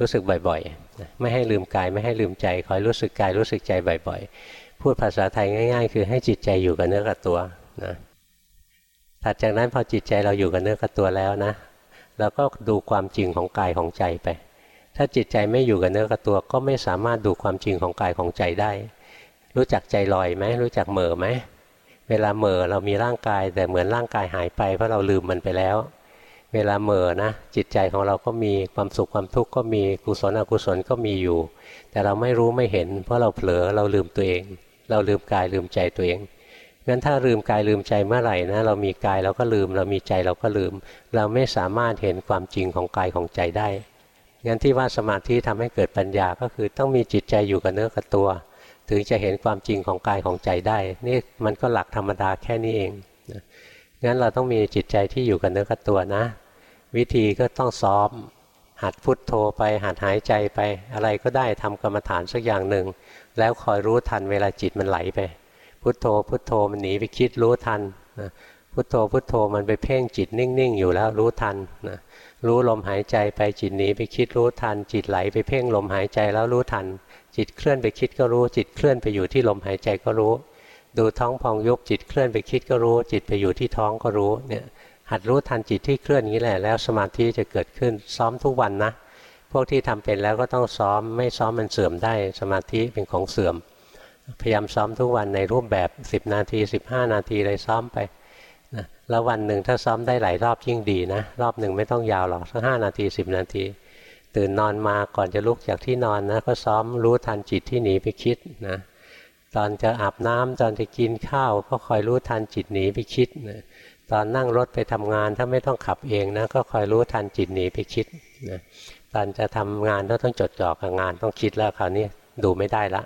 รู้สึกบ่อยๆ ไม่ให้ลืมกายไม่ให้ลืมใจ คอยรู้สึกกายรู้สึกใจบ่อยๆ พูดภาษาไทยง่าย ๆ คือให้จิตใจอยู่กับเนื้อกับตัวนะถัดจากนั้นพอจิตใจเราอยู่กับเนื้อกับตัวแล้วนะเราก็ดูความจริงของกายของใจไป ถ้าจิตใจไม่อยู่กับเนื้อกับตัว ก็ไม่สามารถดูความจริงของกายของใจได้ รู้จักใจลอยไหมรู้จักเหม่อไหมเวลาเหม่อเรามีร่างกาย แต่เหมือนร่างกายหายไปเพราะเราลืมมันไปแล้ว เวลาเหม่อนะจิตใจของเราก็มีความสุขความทุกข์ก็มีกุศลอกุศลก็มีอยู่ แต่เราไม่รู้ไม่เห็น เพราะเราเผลอเราลืมตัวเอง เราลืมกายลืมใจตัวเองงั้นถ้าลืมกายลืมใจเมื่อไหร่นะเรามีกายเราก็ลืม เรามีใจเราก็ลืม เราไม่สามารถเห็นความจริงของกายของใจได้งั้นที่ว่าสมาธิทำให้เกิดปัญญาก็คือต้องมีจิตใจอยู่กับเนื้อกับตัว ถึงจะเห็นความจริงของกายของใจได้ นี่มันก็หลักธรรมดาแค่นี้เองงั้นเราต้องมีจิตใจที่อยู่กับเนื้อกับตัวนะ วิธีก็ต้องซ้อม หัดพุทโธไปหัดหายใจไป อะไรก็ได้ทำกรรมฐานสักอย่างหนึ่ง แล้วคอยรู้ทันเวลาจิตมันไหลไป พุทโธพุทโธมันหนีไปคิดรู้ทันนะพุทโธพุทโธมันไปเพ่งจิตนิ่งๆ อยู่แล้วรู้ทันนะรู้ลมหายใจไปจิตหนีไปคิดรู้ทัน จิตไหลไปเพ่งลมหายใจแล้วรู้ทัน จิตเคลื่อนไปคิดก็รู้ จิตเคลื่อนไปอยู่ที่ลมหายใจก็รู้ ดูท้องพองยุบจิตเคลื่อนไปคิดก็รู้ จิตไปอยู่ที่ท้องก็รู้เนี่ย หัดรู้ทันจิตที่เคลื่อนนี้แหละแล้วสมาธิจะเกิดขึ้นซ้อมทุกวันนะ พวกที่ทำเป็นแล้วก็ต้องซ้อมไม่ซ้อมมันเสื่อมได้ สมาธิเป็นของเสื่อม พยายามซ้อมทุกวันในรูปแบบ 10 นาที 15 นาทีเลยซ้อมไปนะแล้ววันหนึ่งถ้าซ้อมได้หลายรอบยิ่งดีนะ รอบหนึ่งไม่ต้องยาวหรอกสักห้านาทีสิบนาที ตื่นนอนมาก่อนจะลุกจากที่นอนนะก็ซ้อมรู้ทันจิตที่หนีไปคิดนะตอนจะอาบน้ำตอนจะกินข้าวก็คอยรู้ทันจิตหนีไปคิดนะ ตอนนั่งรถไปทำงานถ้าไม่ต้องขับเองนะก็คอยรู้ทันจิตหนีไปคิดนะตอนจะทำงานก็ต้องจดจ่อกับงานต้องคิดแล้วคราวนี้ดูไม่ได้ละ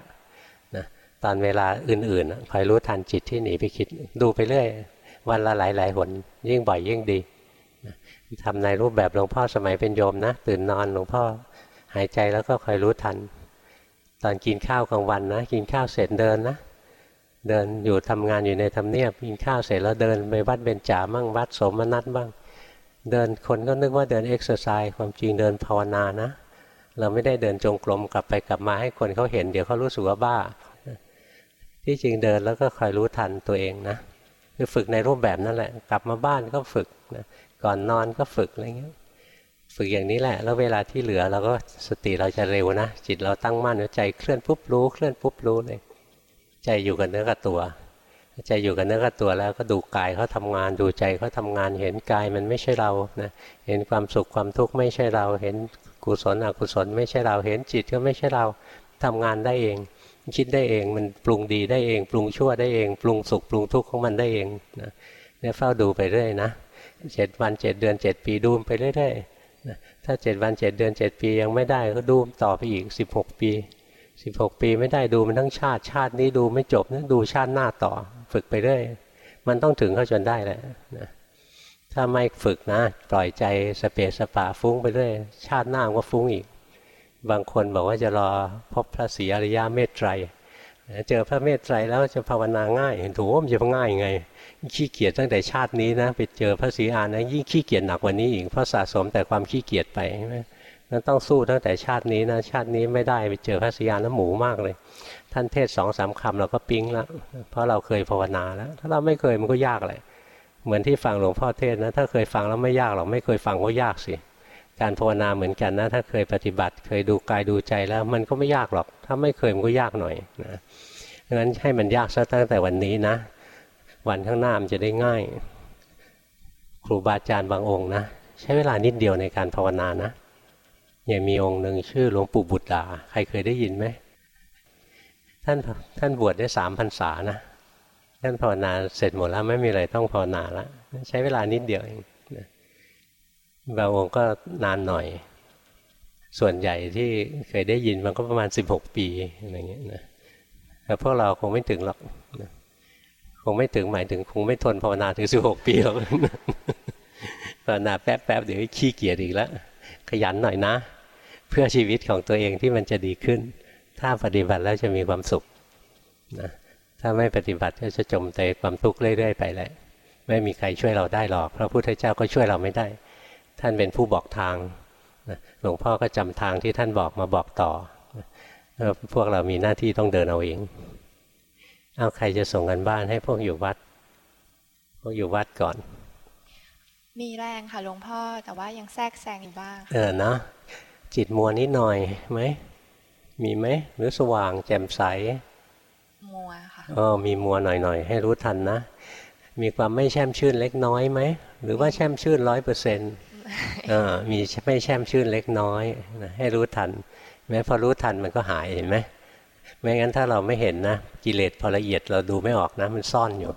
นะตอนเวลาอื่นๆคอยรู้ทันจิตที่หนีไปคิด ดูไปเรื่อย วันละหลายหลายหนยิ่งบ่อยยิ่งดีทำในรูปแบบหลวงพ่อสมัยเป็นโยมนะ ตื่นนอนหลวงพ่อหายใจแล้วก็คอยรู้ทัน ตอนกินข้าวกลางวันนะ กินข้าวเสร็จเดินนะ เดินอยู่ทำงานอยู่ในทำเนียบกินข้าวเสร็จแล้วเดินไปวัดเบญจฯ มั่งวัดโสมนัสบ้าง เดินคนก็นึกว่าเดินเอ็กซ์ไซส์ความจริงเดินภาวนานะ เราไม่ได้เดินจงกรมกลับไปกลับมาให้คนเขาเห็นเดี๋ยวเขารู้สึกว่าบ้า ที่จริงเดินแล้วก็คอยรู้ทันตัวเองนะคือฝึกในรูปแบบนั่นแหละ กลับมาบ้านก็ฝึกนะก่อนนอนก็ฝึกอะไรเงี้ยฝึกอย่างนี้แหละ แล้วเวลาที่เหลือเราก็สติเราจะเร็วนะ จิตเราตั้งมั่นใจเคลื่อนปุ๊บรู้เคลื่อนปุ๊บรู้เลย ใจอยู่กับเนื้อกับตัวใจอยู่กับเนื้อกับตัวแล้วก็ดูกายเขาทำงานดูใจเขาทำงานเห็นกายมันไม่ใช่เรานะเห็นความสุขความทุกข์ไม่ใช่เรา เห็นกุศลอกุศล ไม่ใช่เราเห็นจิตก็ไม่ใช่เราทำงานได้เองคิดได้เองมันปรุงดีได้เอง ปรุงชั่วได้เอง ปรุงสุขปรุงทุกข์ของมันได้เองนะเนี่ยเฝ้าดูไปเรื่อยนะเจ็ดวันเจ็ดเดือนเจ็ดปีดูไปเรื่อยๆถ้าเจ็ดวันเจ็ดเดือนเจ็ดปียังไม่ได้ก็ดูต่อไปอีกสิบหกปี สิบหกปีไม่ได้ดูมันทั้งชาติ ชาตินี้ดูไม่จบนะดูชาติหน้าต่อ ฝึกไปเรื่อยมันต้องถึงเข้าจนได้แหละนะถ้าไม่ฝึกนะ ปล่อยใจสเปสปะฟุ้งไปเรื่อยชาติหน้าก็ฟุ้งอีก บางคนบอกว่าจะรอพบพระศรีอริยะเมตไตรเจอพระเมตไตรแล้วจะภาวนาง่ายเห็นถูกว่ามันจะง่ายไงขี้เกียจตั้งแต่ชาตินี้นะไปเจอพระศรีอานนะยิ่งขี้เกียจหนักกว่านี้อีกเพราะสะสมแต่ความขี้เกียจไปใช่ไหม นั้นต้องสู้ตั้งแต่ชาตินี้นะชาตินี้ไม่ได้ไปเจอพระศรีอานแล้วหมูมากเลย ท่านเทศสองสามคำเราก็ปิ๊งแล้วเพราะเราเคยภาวนาแล้ว ถ้าเราไม่เคยมันก็ยากเลยเหมือนที่ฟังหลวงพ่อเทศนะถ้าเคยฟังแล้วไม่ยากหรอกไม่เคยฟังก็ยากสิการภาวนาเหมือนกันนะถ้าเคยปฏิบัติ เคยดูกายดูใจแล้ว มันก็ไม่ยากหรอก ถ้าไม่เคยมันก็ยากหน่อยนะงั้นให้มันยากซะตั้งแต่วันนี้นะ วันข้างหน้ามันจะได้ง่าย ครูบาอาจารย์บางองค์นะใช้เวลานิดเดียวในการภาวนานะ ย่างมีองค์หนึ่งชื่อหลวงปู่บุตรดา ใครเคยได้ยินไหมท่านท่านบวชได้สามพรรษานะท่านภาวนาเสร็จหมดแล้วไม่มีอะไรต้องภาวนาแล้วใช้เวลานิดเดียวเองบางองค์ก็นานหน่อย ส่วนใหญ่ที่เคยได้ยินมันก็ประมาณสิบหกปีอะไรเงี้ยนะแต่พวกเราคงไม่ถึงหรอกคงไม่ถึงหมายถึงคงไม่ทนภาวนาถึงสิบหกปีหรอกภาวนาแป๊บๆเดี๋ยวขี้เกียจอีกแล้วขยันหน่อยนะ เพื่อชีวิตของตัวเองที่มันจะดีขึ้น ถ้าปฏิบัติแล้วจะมีความสุขนะถ้าไม่ปฏิบัติก็จะจมแต่ความทุกข์เรื่อยๆไปเลยไม่มีใครช่วยเราได้หรอกพระพุทธเจ้าก็ช่วยเราไม่ได้ ท่านเป็นผู้บอกทางหลวงพ่อก็จำทางที่ท่านบอกมาบอกต่อพวกเรามีหน้าที่ต้องเดินเอาเองเอาใครจะส่งกันบ้านให้พวกอยู่วัด พวกอยู่วัดก่อน มีแรงค่ะหลวงพ่อแต่ว่ายังแทรกแซงอยู่บ้าง เออนะ จิตมัวนิดหน่อยไหมมีไหมหรือสว่างแจ่มใสมัวค่ะอ๋อมีมัวหน่อยๆ ให้รู้ทันนะ มีความไม่แช่มชื่นเล็กน้อยไหมหรือว่าแช่มชื่นร้อยเปอร์เซ็นต์มีไม่แช่มชื่นเล็กน้อยนะให้รู้ทัน แม้พอรู้ทันมันก็หายเห็นไหมไม่งั้นถ้าเราไม่เห็นนะกิเลสพอละเอียดเราดูไม่ออกนะ มันซ่อนอยู่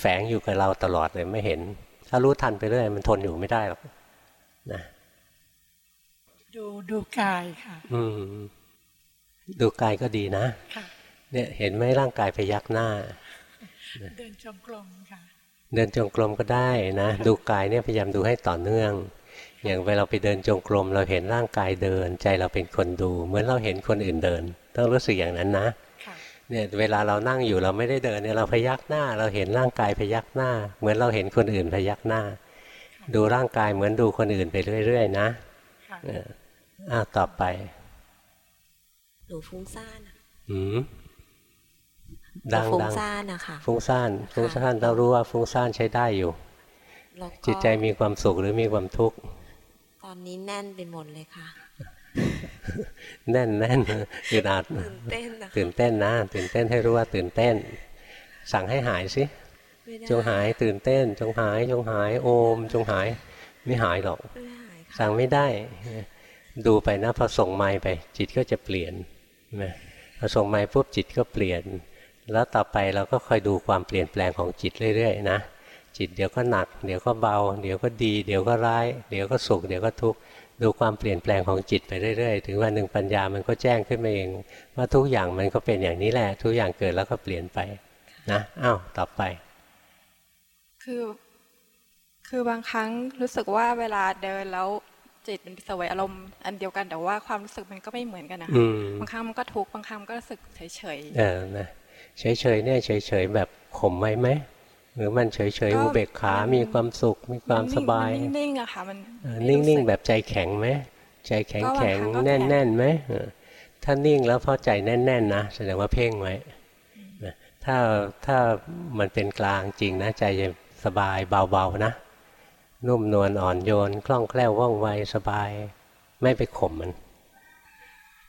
แฝงอยู่กับเราตลอดเลยไม่เห็น ถ้ารู้ทันไปเรื่อยมันทนอยู่ไม่ได้หรอกนะ ดูดูกายค่ะ อืมดูกายก็ดีนะค่ะเนี่ยเห็นไหมร่างกายพยักหน้า เดินจงกรมค่ะ เดินจงกรมก็ได้นะ ดูกายเนี่ยพยายามดูให้ต่อเนื่อง อย่างเวลาไปเดินจงกรมเราเห็นร่างกายเดิน ใจเราเป็นคนดู เหมือนเราเห็นคนอื่นเดิน ต้องรู้สึกอย่างนั้นนะเนี่ยเวลาเรานั่งอยู่เราไม่ได้เดินเนี่ยเราพยักหน้า เราเห็นร่างกายพยักหน้า เหมือนเราเห็นคนอื่นพยักหน้า ดูร่างกายเหมือนดูคนอื่นไปเรื่อย ๆ นะ อ่าต่อไป หนูฟุ้งซ่านอืมดังฟุ้งซ่านนะคะฟุ้งซ่านฟุ้งซ่านเรารู้ว่าฟุ้งซ่านใช้ได้อยู่จิตใจมีความสุขหรือมีความทุกข์ตอนนี้แน่นไปหมดเลยค่ะ แน่นแน่นอึดอัดตื่นเต้นนะตื่นเต้นนะตื่นเต้นให้รู้ว่าตื่นเต้น สั่งให้หายสิจงหายตื่นเต้น จงหาย จงหายโอม จงหายไม่หายหรอก สั่งไม่ได้ ดูไปนะพอส่งไม้ไป จิตก็จะเปลี่ยนนะพอส่งไม้ปุ๊บจิตก็เปลี่ยน แล้วต่อไปเราก็คอยดูความเปลี่ยนแปลงของจิตเรื่อยๆนะจิตเดี๋ยวก็หนัก เดี๋ยวก็เบา เดี๋ยวก็ดี เดี๋ยวก็ร้าย เดี๋ยวก็สุข เดี๋ยวก็ทุกข์ดูความเปลี่ยนแปลงของจิตไปเรื่อยๆ ถึงวันหนึ่งปัญญามันก็แจ้งขึ้นมาเอง ว่าทุกอย่างมันก็เป็นอย่างนี้แหละ ทุกอย่างเกิดแล้วก็เปลี่ยนไปนะอ้าวต่อไป คือ คือบางครั้งรู้สึกว่าเวลาเดินแล้ว จิตมันสวยอารมณ์อันเดียวกันแต่ว่าความรู้สึกมันก็ไม่เหมือนกันนะคะบางครั้งมันก็ทุกข์บางครั้งก็รู้สึกเฉยๆเออนะเฉยๆเนี่ยเฉยๆแบบข่มไว้ไหมหรือมันเฉยๆอุเบกขามีความสุขมีความสบายนิ่งๆอะค่ะมันนิ่งๆแบบใจแข็งไหมใจแข็งแข็งแน่นแน่นไหมถ้านิ่งแล้วพอใจแน่นๆนะแสดงว่าเพ่งไว้ถ้าถ้ามันเป็นกลางจริงนะใจจะสบายเบาๆนะ นุ่มนวลอ่อนโยน คล่องแคล่วว่องไวสบาย ไม่ไปข่มมัน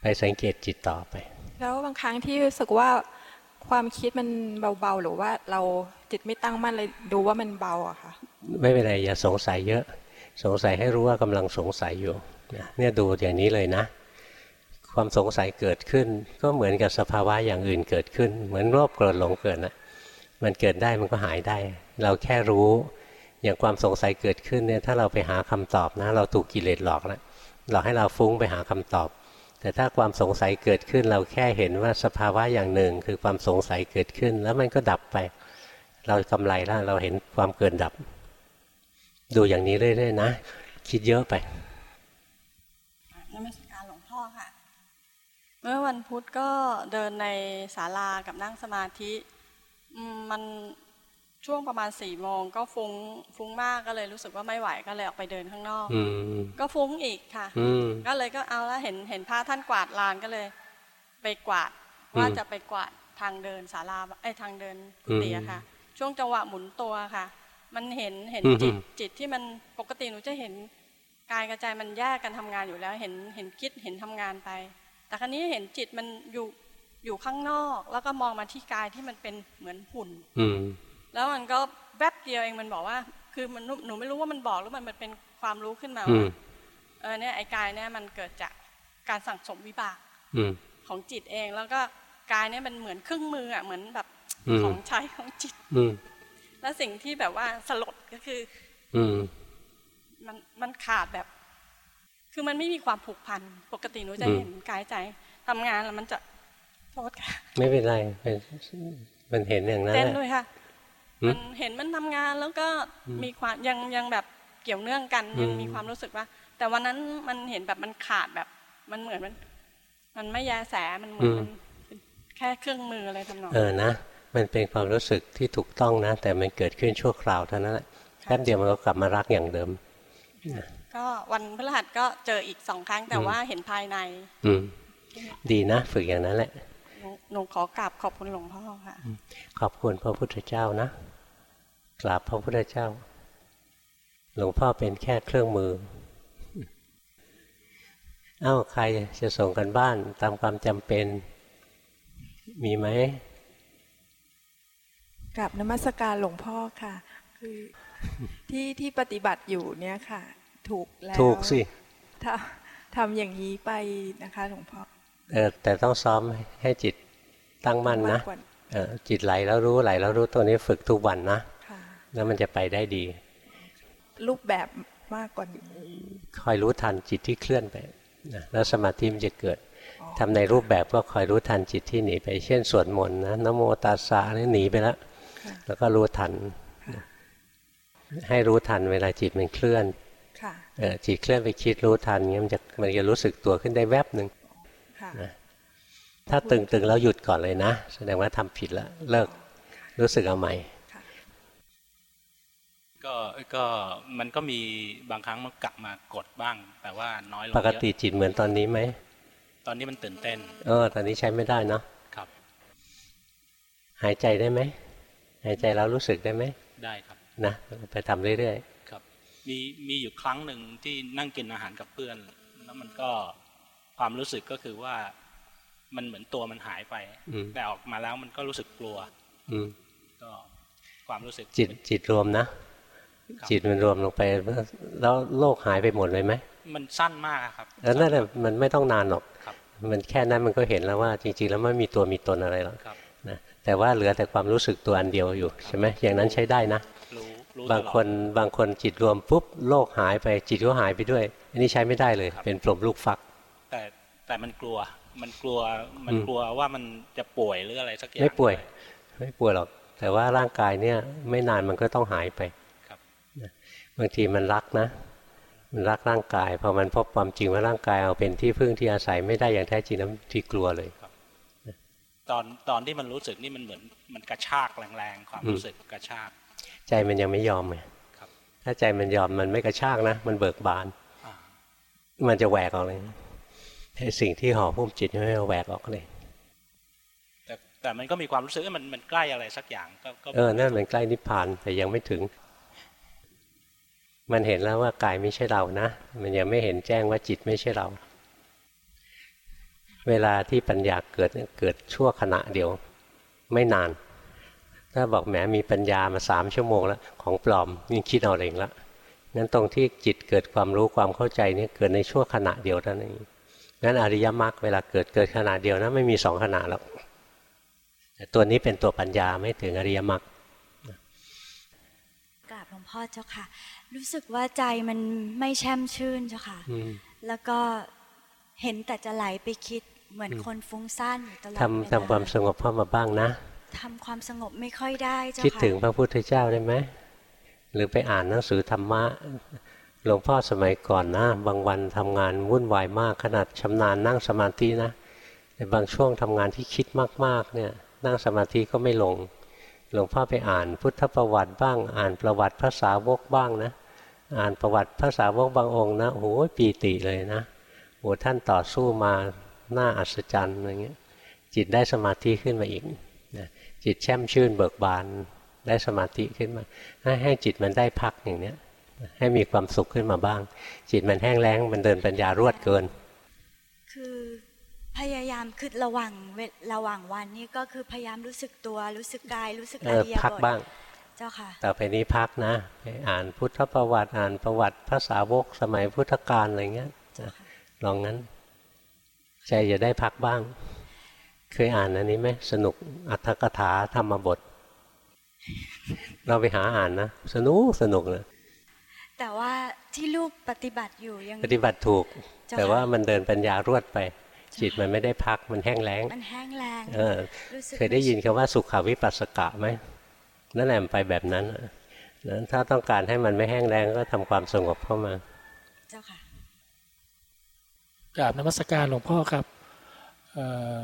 ไปสังเกตจิตต่อไป แล้วบางครั้งที่รู้สึกว่าความคิดมันเบาๆ หรือว่าเราจิตไม่ตั้งมั่นเลยดูว่ามันเบาอะค่ะ ไม่เป็นไรอย่าสงสัยเยอะ สงสัยให้รู้ว่ากำลังสงสัยอยู่เนี่ยดูอย่างนี้เลยนะ ความสงสัยเกิดขึ้น ก็เหมือนกับสภาวะอย่างอื่นเกิดขึ้น เหมือนโลภโกรธหลงเกิดนะมันเกิดได้มันก็หายได้ เราแค่รู้ อย่างความสงสัยเกิดขึ้นเนี่ยถ้าเราไปหาคำตอบนะเราถูกกิเลสหลอกแล้วหลอกให้เราฟุ้งไปหาคำตอบ แต่ถ้าความสงสัยเกิดขึ้นเราแค่เห็นว่าสภาวะอย่างหนึ่ง คือความสงสัยเกิดขึ้น แล้วมันก็ดับไป เรากำไรแล้วเราเห็นความเกินดับ ดูอย่างนี้เรื่อยๆนะ คิดเยอะไปนมัสการหลวงพ่อค่ะ เมื่อวันพุธก็เดินในศาลากับนั่งสมาธิมัน ช่วงประมาณสี่โมงก็ฟุ้งฟุ้งมากก็เลยรู้สึกว่าไม่ไหวก็เลยออกไปเดินข้างนอกอืมก็ฟุ้งอีกค่ะอืมก็เลยก็เอาแล้วเห็นเห็นพระท่านกวาดลานก็เลย ไปกวาดว่าอืมจะไปกวาดทางเดินศาลาไอ้ยทางเดินกุฏิอะค่ะ ช่วงจังหวะหมุนตัวค่ะ มันเห็นเห็นอืมจิตจิตที่มันปกติหนูจะเห็นกายกระจายมันแยกกันทำงานอยู่แล้ว เห็นเห็นคิดเห็นทำงานไป แต่ครั้นี้เห็นจิตมันอยู่อยู่ข้างนอก แล้วก็มองมาที่กายที่มันเป็นเหมือนหุ่นอืม แล้วมันก็แวบเดียวเองมันบอกว่า คือมันหนูหนูไม่รู้ว่ามันบอกหรือมันมันเป็นความรู้ขึ้นมาอืว่ามเออเนี่ยไอ้กายเนี่ยมันเกิดจากการสั่งสมวิบากอืมของจิตเองแล้วก็กายเนี่ยมันเหมือนเครื่องมืออะเหมือนแบบอืมของใช้ของจิตอืมแล้วสิ่งที่แบบว่าสลดก็คือ อืมมันมันขาดแบบ คือมันไม่มีความผูกพันปกติหนูจะอืมเห็นกายใจทำงานแล้วมันจะโทษค่ะไม่เป็นไรมันมันเห็นอย่างนั้นเต้นแหละด้วยค่ะอื มมันเห็นมันทำงานแล้วก็อืมมีความยังยังแบบเกี่ยวเนื่องกันอืมยังมีความรู้สึกว่า แต่วันนั้นมันเห็นแบบมันขาดแบบมันเหมือนมัน มันไม่แยแสมันเหมือนมันเป็นแค่เครื่องมืออะไรทำนองเออนะมันเป็นความรู้สึกที่ถูกต้องนะ แต่มันเกิดขึ้นชั่วคราวเท่านั้นแหละแป๊บเดียวมันก็กลับมารักอย่างเดิมก็วันพฤหัสก็เจออีกสองครั้งแต่อืมว่าเห็นภายใน อืมดีนะ ฝึกอย่างนั้นแหละหนูหนูขอกราบขอบคุณหลวงพ่อค่ะ ขอบคุณพระพุทธเจ้านะ กราบพระพุทธเจ้า หลวงพ่อเป็นแค่เครื่องมือ เอ้าใครจะส่งกันบ้านตามความจำเป็น มีไหมกับนมัสการหลวงพ่อค่ะ คือที่ที่ปฏิบัติอยู่เนี่ยค่ะ ถูกแล้วถูกสิถ้าทำอย่างนี้ไปนะคะหลวงพ่อเออแต่ต้องซ้อมให้จิตตั้งมั่นนะากกว่าเออจิตไหลแล้วรู้ไหลแล้วรู้ตัวนี้ฝึกทุกวันนะค่ะ แล้วมันจะไปได้ดี รูปแบบมากกว่านี้คอยรู้ทันจิตที่เคลื่อนไปนะแล้วสมาธิมันจะเกิดอ๋อทำในรูปแบบก็คอยรู้ทันจิตที่หนีไป เช่นสวดมนต์นะนะโมตัสสะนี่หนีไปแล้วค่ะแล้วก็รู้ทัน ให้รู้ทันเวลาจิตมันเคลื่อนค่ะเออจิตเคลื่อนไปคิดรู้ทันเงี้ยมันจะมันจะรู้สึกตัวขึ้นได้แวบหนึ่งค่ะนะถ้าตึงๆแล้วหยุดก่อนเลยนะ แสดงว่าทำผิดแล้วเลิกรู้สึกเอาใหม่ ก็ก็มันก็มีบางครั้งมันกลับมากดบ้าง แต่ว่าน้อยลงปกติเยอะจิตเหมือนตอนนี้ไหมตอนนี้มันตื่นเต้น เออ ตอนนี้ใช้ไม่ได้เนาะครับ หายใจได้ไหมหายใจแล้วรู้สึกได้ไหมได้ครับนะไปทำเรื่อยครับ มีมีอยู่ครั้งหนึ่งที่นั่งกินอาหารกับเพื่อน แล้วมันก็ความรู้สึกก็คือว่ามันเหมือนตัวมันหายไปอืมแต่ออกมาแล้วมันก็รู้สึกกลัวๆอืมก็ความรู้สึกจิตจิตรวมนะครับ จิตมันรวมลงไป แล้วโลกหายไปหมดเลยไหมมันสั้นมากครับแล้วนั่นแหละมันไม่ต้องนานหรอกครับมันแค่นั้นมันก็เห็นแล้วว่าจริงๆ แล้วไม่มีตัวมีตนอะไรหรอกครับนะแต่ว่าเหลือแต่ความรู้สึกตัวอันเดียวอยู่ใช่ไหมอย่างนั้นใช้ได้นะรู้รู้บางตลอดคนบางคนจิตรวมปุ๊บโลกหายไปจิตก็หายไปด้วย อันนี้ใช้ไม่ได้เลยครับเป็นปลมลูกฟัก แต่แต่มันกลัวมันกลัวมันอืมกลัวว่ามันจะป่วยหรืออะไรสักอย่างไม่ป่วย ไม่ป่วยหรอก แต่ว่าร่างกายเนี่ยไม่นานมันก็ต้องหายไปครั บนะบางทีมันรักนะมันรักร่างกายพอมันพบความจริงว่าร่างกายเอาเป็นที่พึ่งที่อาศัยไม่ได้อย่างแท้จริงนะที่กลัวเลยตอนตอนที่มันรู้สึกนี่มันเหมือนมันกระชากแรงๆความอืมรู้สึกกระชาก ใจมันยังไม่ยอมไงครับถ้าใจมันยอมมันไม่กระชากนะ มันเบิกบานอ่ามันจะแหวกออกเลยไอ้สิ่งที่ห่อหุ้มจิตไม่แหวกออกเลย แต่แต่มันก็มีความรู้สึกว่ามันมันใกล้อะไรสักอย่างก็ก็เออนั่นมันใกล้นิพพานแต่ยังไม่ถึง มันเห็นแล้วว่ากายไม่ใช่เรานะ มันยังไม่เห็นแจ้งว่าจิตไม่ใช่เรา เวลาที่ปัญญาเกิดเกิดชั่วขณะเดียว ไม่นาน ถ้าบอกแหมมีปัญญามาสามชั่วโมงแล้ว ของปลอมยิ่งคิดเอาเองละนั้นตรงที่จิตเกิดความรู้ความเข้าใจนี่เกิดในชั่วขณะเดียวเท่านั้นเองนั้นอริยมรรคเวลาเกิดเกิดขณะเดียวนะไม่มีสองขณะหรอกแต่ตัวนี้เป็นตัวปัญญาไม่ถึงอริยมรรคกราบหลวงพ่อเจ้าค่ะ รู้สึกว่าใจมันไม่แช่มชื่นเจ้าค่ะ แล้วก็เห็นแต่จะไหลไปคิดเหมือนคนฟุ้งซ่านอยู่ตลอดทำทำความสงบเข้ามาบ้างนะทำความสงบไม่ค่อยได้เจ้าคิดค่ะถึงพระพุทธเจ้าได้ไหมหรือไปอ่านหนังสือธรรมะหลวงพ่อสมัยก่อนนะ บางวันทำงานวุ่นวายมากขนาดชำนาญนั่งสมาธินะแต่บางช่วงทำงานที่คิดมากๆเนี่ยนั่งสมาธิก็ไม่ลง หลวงพ่อไปอ่านพุทธประวัติบ้าง อ่านประวัติภาษาวกบ้างนะ อ่านประวัติภาษาวกบางองค์นะโอ้โหปีติเลยนะโอ้ท่านต่อสู้มาหน้าอัศจรรย์อะไรเงี้ยจิตได้สมาธิขึ้นมาอีกนะจิตแช่มชื่นเบิกบานได้สมาธิขึ้นมา ให้จิตมันได้พักอย่างเนี้ยให้มีความสุขขึ้นมาบ้าง จิตมันแห้งแล้งมันเดินปัญญารวดเกิน คือ พยายามคือระหว่างเวระหว่างวันนี้ก็คือพยายามรู้สึกตัวรู้สึกกายรู้สึกเอออริยพักบทบ้าง เจ้าค่ะ ต่อไปนี้พักนะไปอ่านพุทธประวัติอ่านประวัติภาษาวกสมัยพุทธกาลอะไรเงี้ยนะลองงั้น ใจจะได้พักบ้าง เคยอ่านอันนี้ไหมสนุกอัตถกถาธรรมบท เราไปหาอ่านนะ สนุกสนุกเลยแต่ว่าที่ลูกปฏิบัติอยู่ยังปฏิบัติถูกเจ้าแต่ว่าค่ะมันเดินปัญญารวดไป จิตมันไม่ได้พักมันแห้งแล้ง มันแห้งแรงเออรู้สึกเคยได้ยินคำว่าสุขวิปัสสกะไหมนั่นแหละมันไปแบบนั้นน่ะนั้นถ้าต้องการให้มันไม่แห้งแล้งก็ทำความสงบเข้ามา เจ้าค่ะกราบนมัสการหลวงพ่อครับเอ่อ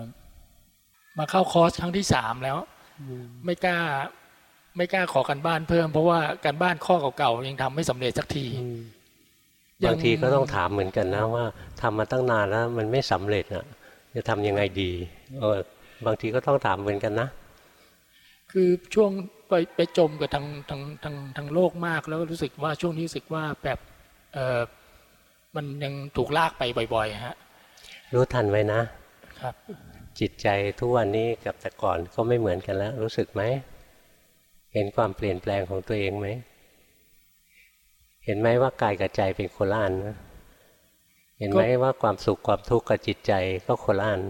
มาเข้าคอร์สครั้งที่สามแล้ว ไม่กล้าไม่กล้าขอกันบ้านเพิ่ม เพราะว่าการบ้านข้อเก่าๆยังทำไม่สำเร็จสักทียัง บางทีก็ต้องถามเหมือนกันนะว่าทำมาตั้งนานแล้วมันไม่สำเร็จอะ จะทำยังไงดีเออบางทีก็ต้องถามเหมือนกันนะ คือช่วงไปไปจมกับทางทางทางทางโลกมากแล้วก็รู้สึกว่าช่วงนี้รู้สึกว่าแบบเออมันยังถูกลากไปบ่อยๆฮะรู้ทันไว้นะครับ จิตใจทุกวันนี้กับแต่ก่อนก็ไม่เหมือนกันแล้ว รู้สึกไหมเห็นความเปลี่ยนแปลงของตัวเองไหม เห็นไหมว่ากายกับใจเป็นคนละอันนะเห็นไหมว่าความสุขความทุกข์กับจิตใจก็คนละอัน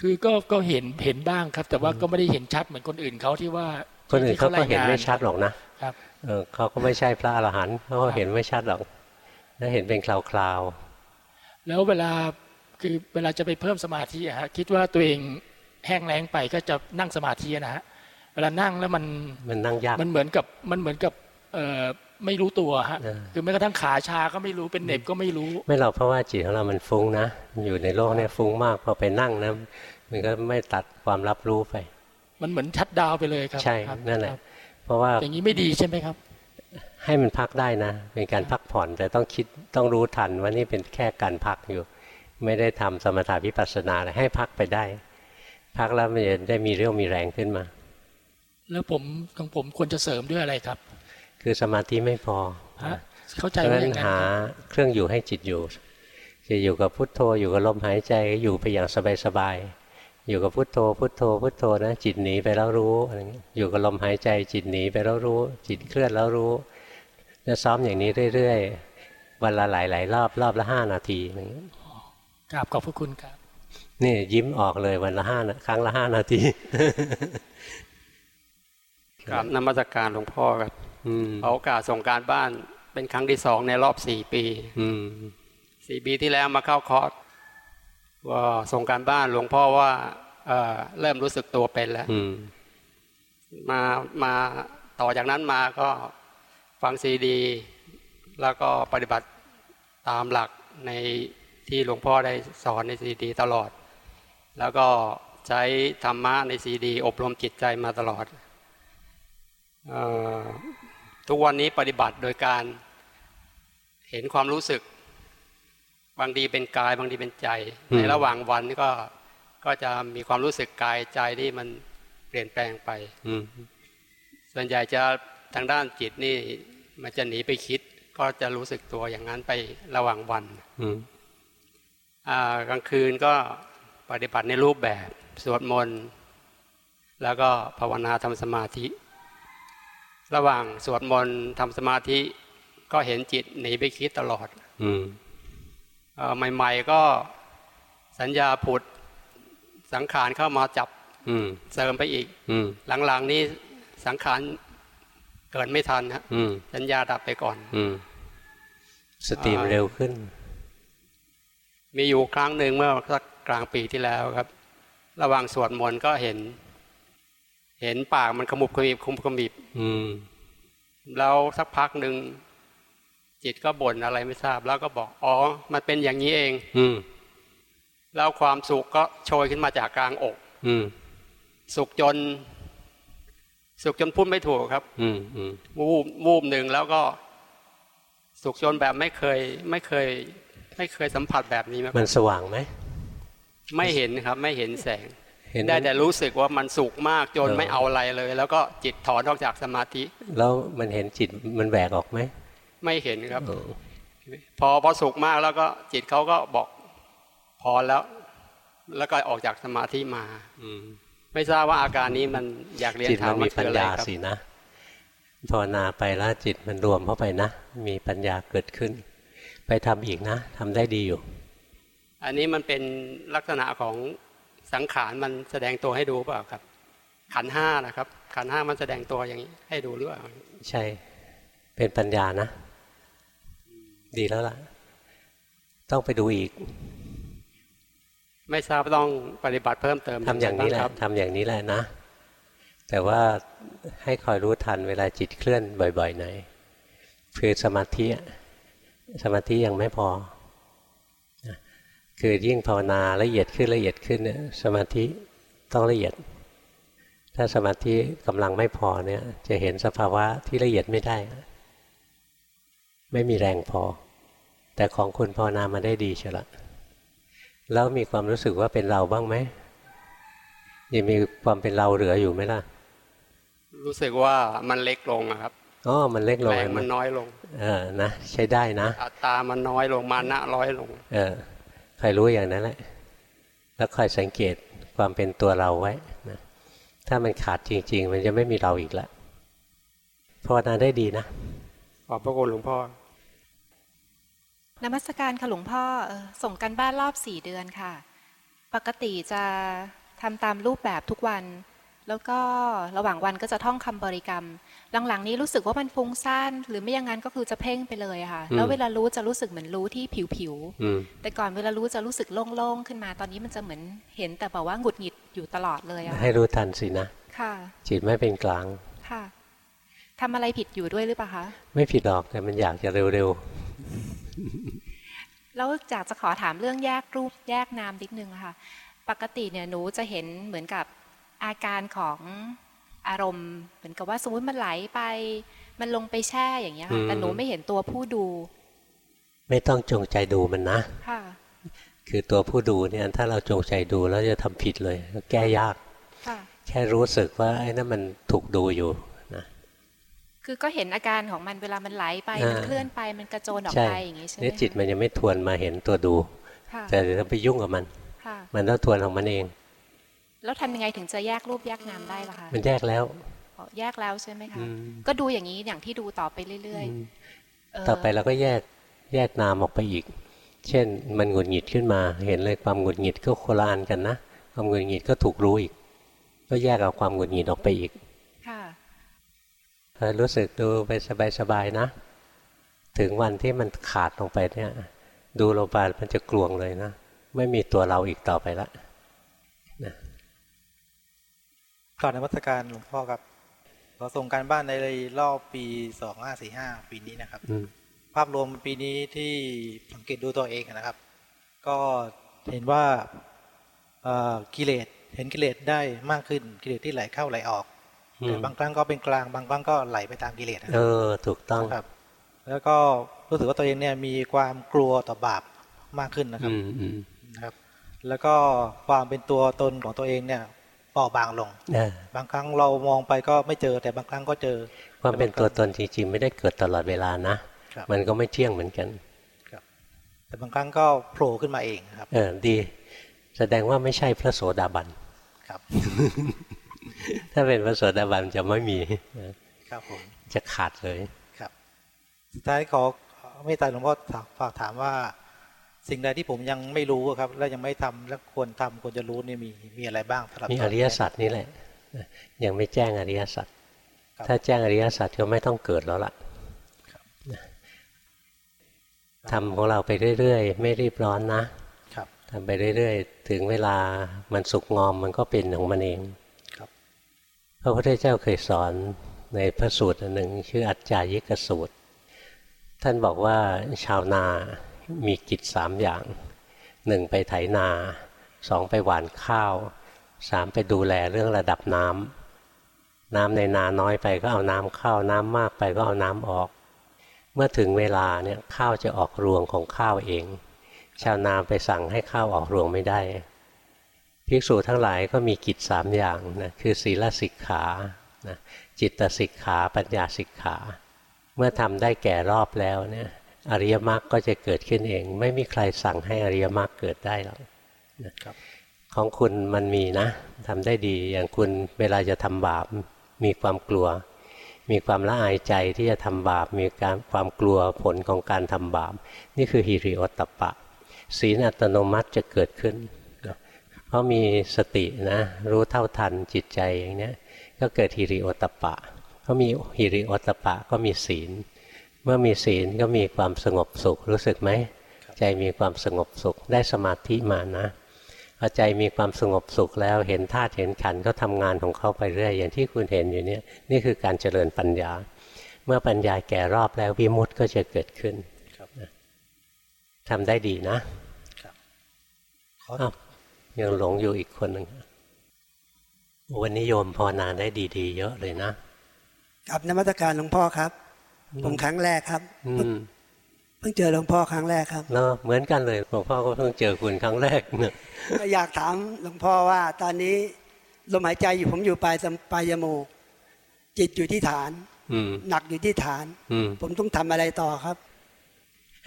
คือก็ก็เห็นเห็นบ้างครับ แต่ว่าก็ไม่ได้เห็นชัดเหมือนคนอื่นเขาที่ว่า คนอื่นเขาก็เห็นไม่ที่ชัดหรอกนะครับเออเขาก็ไม่ใช่พระอรหันต์เขาก็เห็นไม่ชัดหรอกแล้วเห็นเป็นคราวแล้วเวลาคือเวลาจะไปเพิ่มสมาธิอะฮะคิดว่าตัวเองแห้งแล้งไปก็จะนั่งสมาธินะฮะเวลานั่งแล้วมันๆมันนั่งยากมันเหมือนกับมันเหมือนกับเอ่อ ไม่รู้ตัวฮะเออคือแม้กระทั่งขาชาก็ไม่รู้เป็นเหน็บก็ไม่รู้ ไม่หรอกเพราะว่าจิตของเรามันฟุ้งนะอยู่ในโลกเนี่ยฟุ้งมากพอไปนั่งนะมันก็ไม่ตัดความรับรู้ไป มันเหมือนชัดดาวน์ไปเลยครับใช่ครับนั่นแหละครับเพราะว่าอย่างนี้ไม่ดีใช่ไหมครับ ให้มันพักได้นะ เป็นการพักผ่อนแต่ต้องคิดต้องรู้ทันว่านี่เป็นแค่การพักอยู่ ไม่ได้ทำสมถาวิปัสสนาอะไรให้พักไปได้ พักแล้วมันจะได้มีเรี่ยวมีแรงขึ้นมา แล้วผมของผมควรจะเสริมด้วยอะไรครับ คือสมาธิไม่พอฮะเข้าใจเพราะฉะว่านั้อนย่างนั้นหาครับเครื่องอยู่ให้จิตอยู่ จะอยู่กับพุทโธอยู่กับลมหายใจอยู่ไปอย่างสบายๆอยู่กับพุทโธ พุทโธ พุทโธนะจิตหนีไปแล้วรู้อะไรเงี้ยอยู่กับลมหายใจจิตหนีไปแล้วรู้ จิตเคลื่อนแล้วรู้จะซ้อมอย่างนี้เรื่อยๆวันละหลายๆรอบรอบละห้านาทีอะไรเงี้ยกราบขอบพระคุณครับนี่ยิ้มออกเลยวันละห้านะครั้งละห้านาทีกราบนมัสการหลวงพ่อครับอืม เอาโอกาสส่งการบ้านเป็นครั้งที่สองในรอบสี่ปีอืมสี่ปีที่แล้วมาเข้าคอร์สว่าส่งการบ้านหลวงพ่อว่าเอ่อเริ่มรู้สึกตัวเป็นแล้วอืมมามาต่อจากนั้นมาก็ฟังซีดี แล้วก็ปฏิบัติตามหลักในที่หลวงพ่อได้สอนในซีดี ตลอด แล้วก็ใช้ธรรมะในซีดี อบรมจิตใจมาตลอดเออ ทุกวันนี้ปฏิบัติโดยการเห็นความรู้สึก บางทีเป็นกาย บางทีเป็นใจ ในระหว่างวันนี่ก็ก็จะมีความรู้สึกกายใจที่มันเปลี่ยนแปลงไปอืมส่วนใหญ่จะทางด้านจิตนี่มันจะหนีไปคิด ก็จะรู้สึกตัวอย่างนั้นไประหว่างวันอืมอ่ากลางคืนก็ปฏิบัติในรูปแบบ สวดมนต์ แล้วก็ภาวนาทำสมาธิ ระหว่างสวดมนต์ทำสมาธิก็เห็นจิตหนีไปคิดตลอด อืมเอ่อใหม่ๆก็สัญญาผุดสังขารเข้ามาจับอืมเสริมไปอีกอืมหลังๆนี้สังขารเกิดไม่ทันฮะอืมสัญญาดับไปก่อนอืมสติมนเร็วขึ้น มีอยู่ครั้งหนึ่งเมื่อสักกลางปีที่แล้วครับ ระหว่างสวดมนต์ก็เห็น เห็นปากมันขมุบขมิบขมุบขมิบอืมแล้วสักพักหนึ่งจิตก็บ่นอะไรไม่ทราบ แล้วก็บอกอ๋อ มันเป็นอย่างนี้เอง อืมแล้วความสุขก็โชยขึ้นมาจากกลางอก อืมสุขจน สุขจนพูดไม่ถูกครับ อืมอืมวูบวูบหนึ่งแล้วก็ สุขจนแบบไม่เคย ไม่เคย ไม่เคยสัมผัสแบบนี้มาก่มัอนนสว่างไหมไม่เห็นครับ ไม่เห็นแสง เห็นได้แต่รู้สึกว่ามันสุขมากจนเออไม่เอาอะไรเลย แล้วก็จิตถอนออกจากสมาธิ แล้วมันเห็นจิตมันแหวกออกไหมไม่เห็นครับเออพอพอสุขมากแล้วก็จิตเขาก็บอกพอแล้ว แล้วก็ออกจากสมาธิมา อืมไม่ทราบว่าอาการนี้มันอยากเรียนจิตถามัมนว่ามีคืปัอญอะไรญาครับสินะภาวนาไปแล้วจิตมันรวมเข้าไปนะ มีปัญญาเกิดขึ้น ไปทำอีกนะทำได้ดีอยู่ อันนี้มันเป็นลักษณะของ สังขารมันแสดงตัวให้ดูเปล่าครับ ขันธ์ห้านะครับ ขันธ์ห้ามันแสดงตัวอย่างนี้ ให้ดูหรือเปล่าใช่เป็นปัญญานะ ดีแล้วล่ะ ต้องไปดูอีก ไม่ทราบต้องปฏิบัติเพิ่มเติมทำอย่างนี้แหละครับทำอย่างนี้แหละนะ แต่ว่าให้คอยรู้ทันเวลาจิตเคลื่อนบ่อยๆหน่อยคือสมาธิอะสมาธิยังไม่พอนะ คือยิ่งภาวนาละเอียดขึ้นละเอียดขึ้นเนี่ยสมาธิต้องละเอียด ถ้าสมาธิกำลังไม่พอเนี่ย จะเห็นสภาวะที่ละเอียดไม่ได้ ไม่มีแรงพอ แต่ของคุณภาวนามาได้ดีเชียวละแล้วมีความรู้สึกว่าเป็นเราบ้างไหมยังมีความเป็นเราเหลืออยู่ไหมล่ะ รู้สึกว่ามันเล็กลงอะครับอ๋อมันเล็กลงแรงเห็นไหมันน้อยลง เออนะใช้ได้นะอัตรามันน้อยลงมานะน้อยลง เออ คอยรู้อย่างนั้นแหละ แล้วคอยสังเกตความเป็นตัวเราไว้นะถ้ามันขาดจริง ๆ มันจะไม่มีเราอีกแล้วภาวนาได้ดีนะ ขอบพระคุณหลวงพ่อนมัสการค่ะหลวงพ่อเออส่งกันบ้านรอบสี่เดือนค่ะ ปกติจะทำตามรูปแบบทุกวัน แล้วก็ระหว่างวันก็จะท่องคำบริกรรม หลังๆนี้รู้สึกว่ามันฟุ้งซ่านหรือไม่อย่างนั้นก็คือจะเพ่งไปเลยอะค่ะอืมแล้วเวลารู้จะรู้สึกเหมือนรู้ที่ผิวอืมๆแต่ก่อนเวลารู้จะรู้สึกโล่งๆขึ้นมาตอนนี้มันจะเหมือนเห็นแต่แบบว่าหงุดหงิดอยู่ตลอดเลยอะให้รู้ทันสินะค่ะ จิตไม่เป็นกลางค่ะทำอะไรผิดอยู่ด้วยหรือเปล่าคะไม่ผิดหรอกแต่มันอยากจะเร็วแล้วอยากจะขอถามเรื่องแยกรูปแยกนามนิดนึงอะค่ะ ปกติเนี่ยหนูจะเห็นเหมือนกับอาการของ อารมณ์เหมือนกับว่าสมมติมันไหลไป มันลงไปแช่อย่างเงี้ยค่ะแต่หนูไม่เห็นตัวผู้ดูๆไม่ต้องจงใจดูมันนะค่ะคือตัวผู้ดูเนี่ยถ้าเราจงใจดูแล้วจะทำผิดเลยแก้ยากค่ะแค่รู้สึกว่าไอ้นั่นมันถูกดูอยู่นะคือก็เห็นอาการของมันเวลามันไหลไปอ่ามัมันเคลื่อนไปมันกระโจนออกใช่ไปอย่างงี้ใช่ไหมเนี่ยจิตมันยังไม่ทวนมาเห็นตัวดูค่ะแต่เดี๋ยวเราไปยุ่งกับมันค่ะมันต้องทวนของมันเอง แล้วทำยังไงถึงจะแยกรูปแยกนามได้ล่ะคะมันแยกแล้วอ๋อแยกแล้วใช่ไหมคะอืมก็ดูอย่างนี้อย่างที่ดูต่อไปเรื่อยอืมๆเต่อไปเราก็แยกแยกนามออกไปอีก เช่น มันหงุดหงิดขึ้นมาเห็นเลยความหงุดหงิดก็โคละอันกันนะความหงุดหงิดก็ถูกรู้อีก ก็แยกเอาความหงุดหงิดออกไปอีก ค่ะเออรู้สึกดูไปสบายๆนะ ถึงวันที่มันขาดลงไปเนี่ย ดูลงไปมันจะกลวงเลยนะ ไม่มีตัวเราอีกต่อไปละ กราบนมัสการหลวงพ่อครับเราส่งการบ้านในรอบปีสองห้าสี่ห้าปีนี้นะครับอืมภาพรวมปีนี้ที่สังเกตดูตัวเองนะครับ ก็เห็นว่าเอ่อกิเลสเห็นกิเลสได้มากขึ้นกิเลสที่ไหลเข้าไหลออกอืแต่มบางครั้งก็เป็นกลางบางครั้งก็ไหลไปตามกิเลสนะคเอรับอถูกต้องครับ แล้วก็รู้สึกว่าตัวเองเนี่ยมีความกลัวต่อบาปมากขึ้นนะครับอืมอืมนะครับ แล้วก็ความเป็นตัวตนของตัวเองเนี่ย เบาบางลงเออบางครั้งเรามองไปก็ไม่เจอแต่บางครั้งก็เจอความเป็นตัวตนจริงๆไม่ได้เกิดตลอดเวลานะครับมันก็ไม่เที่ยงเหมือนกันแต่บางครั้งก็โผล่ขึ้นมาเองครับ เออดี แสดงว่าไม่ใช่พระโสดาบันครับ ถ้าเป็นพระโสดาบันจะไม่มีครับผมจะขาดเลยครับสุดท้ายขอไม่ตายหลวงพ่อฝากถามว่า สิ่งใดที่ผมยังไม่รู้ครับ และยังไม่ทำและควรทำควรจะรู้นี่มีมีอะไรบ้างสำหรับมีตอนรินี้ยสัจนี่แหละยังไม่แจ้งอริยสัจครับถ้าแจ้งอริยสัจก็ไม่ต้องเกิดแล้วล่ะทำของเราไปเรื่อยๆ ไม่รีบร้อนนะครับทำไปเรื่อยๆ ถึงเวลามันสุกงอมมันก็เป็นของมันเองครับพระพุทธเจ้าเคยสอนในพระสูตรอันหนึ่งชื่ออัจจายิกสูตร ท่านบอกว่าชาวนา มีกิจสามอย่างหนึ่งไปไถนาสองไปหว่านข้าวสามไปดูแลเรื่องระดับน้ำน้ำในนาน้อยไปก็เอาน้ำเข้าน้ำมากไปก็เอาน้ำออก เมื่อถึงเวลาเนี่ยข้าวจะออกรวงของข้าวเอง ชาวนาไปสั่งให้ข้าวออกรวงไม่ได้ภิกษุทั้งหลายก็มีกิจสามอย่างนะคือศีลสิกขานะจิตสิกขา ปัญญาสิกขา เมื่อทำได้แก่รอบแล้วเนี่ย อริยมรรคก็จะเกิดขึ้นเอง ไม่มีใครสั่งให้อริยมรรคเกิดได้หรอกนะครับของคุณมันมีนะทำได้ดีอย่างคุณเวลาจะทำบาปมีความกลัว มีความละอายใจที่จะทำบาป มีการความกลัวผลของการทำบาป นี่คือฮิริโอตตปปะศีลอัตโนมัติจะเกิดขึ้น เพราะมีสตินะรู้เท่าทันจิตใจอย่างนี้ก็เกิดฮิริโอตตปปะเพราะมีฮิริโอตตปะก็มีศีล เมื่อมีศีลก็มีความสงบสุขรู้สึกไหมใจมีความสงบสุขได้สมาธิมานะพอใจมีความสงบสุขแล้วเห็นธาตุเห็นขันธ์ก็ทำงานของเขาไปเรื่อยอย่างที่คุณเห็นอยู่เนี่ยนี่คือการเจริญปัญญา เมื่อปัญญาแก่รอบแล้ววิมุตติก็จะเกิดขึ้นทำได้ดีนะขออ้าวยังหลงอยู่อีกคนหนึ่งวันนี้โยมภาวนาได้ดี ๆ เยอะเลยนะกับนมัตการหลวงพ่อครับ ผมครั้งแรกครับอืมเพิ่งเจอหลวงพ่อครั้งแรกครับเนาะเหมือนกันเลยหลวงพ่อก็เพิ่งเจอคุณครั้งแรกเนี่ยอยากถามหลวงพ่อว่า ตอนนี้ลมหายใจอยู่ผมอยู่ปลายสมปลายจมูกจิตอยู่ที่ฐานอืมหนักอยู่ที่ฐานอืมผมต้องทำอะไรต่อครับ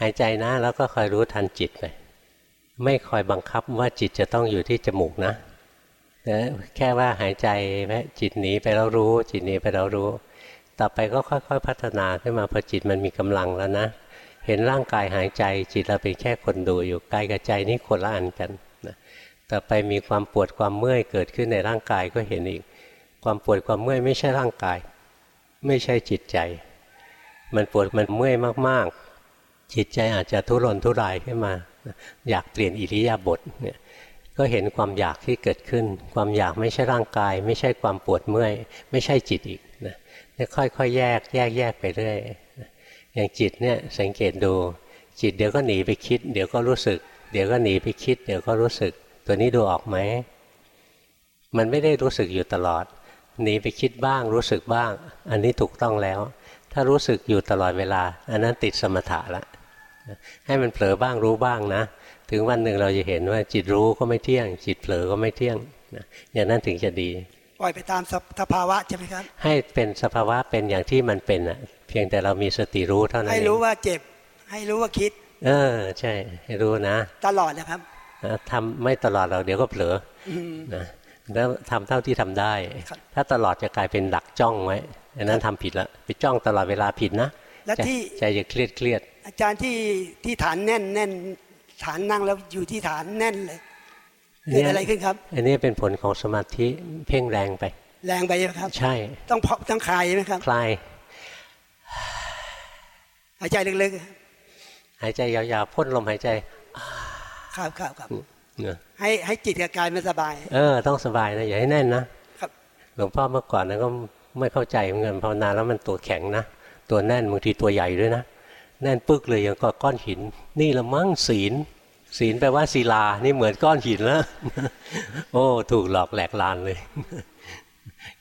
หายใจนะแล้วก็คอยรู้ทันจิตไปไม่คอยบังคับว่าจิตจะต้องอยู่ที่จมูกนะแต่แค่ว่าหายใจแม้จิตหนีไปแล้วรู้ จิตหนีไปแล้วรู้ ต่อไปก็ค่อยๆ พัฒนาขึ้นมาพอจิตมันมีกำลังแล้วนะ เห็นร่างกายหายใจจิตเราเป็นแค่คนดูอยู่กายกับใจนี่คนละอันกันนะต่อไปมีความปวดความเมื่อยเกิดขึ้นในร่างกายก็เห็นอีก ความปวดความเมื่อยไม่ใช่ร่างกาย ไม่ใช่จิตใจ มันปวดมันเมื่อยมากๆ จิตใจอาจจะทุรนทุรายขึ้นมา อยากเปลี่ยนอิริยาบถเนี่ยก็เห็นความอยากที่เกิดขึ้น ความอยากไม่ใช่ร่างกาย ไม่ใช่ความปวดเมื่อย ไม่ใช่จิตอีกนะเค่อยๆแยกแยกแยกไปเรื่อยอย่างจิตเนี่ยสังเกตดูจิตเดี๋ยวก็หนีไปคิด เดี๋ยวก็รู้สึก เดี๋ยวก็หนีไปคิด เดี๋ยวก็รู้สึก ตัวนี้ดูออกไหมมันไม่ได้รู้สึกอยู่ตลอดหนีไปคิดบ้างรู้สึกบ้าง อันนี้ถูกต้องแล้ว ถ้ารู้สึกอยู่ตลอดเวลา อันนั้นติดสมถะละให้มันเผลอบ้างรู้บ้างนะ ถึงวันหนึ่งเราจะเห็นว่าจิตรู้ก็ไม่เที่ยง จิตเผลอก็ไม่เที่ยงนะอย่างนั้นถึงจะดี ปล่อยไปตามสภาวะใช่ไหมครับ ให้เป็นสภาวะเป็นอย่างที่มันเป็นอะเพียงแต่เรามีสติรู้เท่านั้นให้เองรู้ว่าเจ็บ ให้รู้ว่าคิด เออ ใช่ให้รู้นะ ตลอดนะครับนะทำไม่ตลอดเราเดี๋ยวก็เผลออืมนะแล้วทำเท่าที่ทำได้ ถ้าตลอดจะกลายเป็นดักจ้องไว้อันนั้นทำผิดละไปจ้องตลอดเวลาผิดนะและใจที่ใจจะเครียดเครียด อาจารย์ที่ที่ฐานแน่นแน่นฐานนั่งแล้วอยู่ที่ฐานแน่นเลย เกิดอะไรขึ้นครับ อันนี้เป็นผลของสมาธิเพ่งแรงไป แรงไปใช่ไหมครับ ใช่ ต้องเพาะต้องคลายใช่ไหมครับ คลาย หายใจลึกหายใจยาวๆ พ่นลมหายใจๆครับครับครับเนอะให้ให้จิตกับกายมันสบาย เออ ต้องสบายนะอย่าให้แน่นนะ ครับ หลวงพ่อเมื่อก่อนนะก็ไม่เข้าใจเหมือนกันภาวนาแล้วมันตัวแข็งนะ ตัวแน่นบางทีตัวใหญ่ด้วยนะ แน่นปึกเลยอย่างกับก้อนหิน นี่ละมั่งศีล ศีลแปลว่าศิลา นี่เหมือนก้อนหินแล้วโอ้ถูกหลอกแหลกลานเลย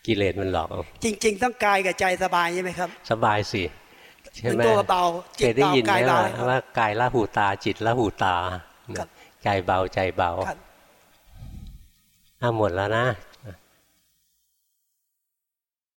กิเลสมันหลอกเอาจริง ๆ ต้องกายกับใจสบายใช่ไหมครับ สบายสิใช่ไหมมันตัวเบาจิตเคยได้ยินไหมเบากายว่าเบาครับว่ากายละหูตาจิตละหูตาครับกายเบาใจเบาครับอะหมดแล้วนะ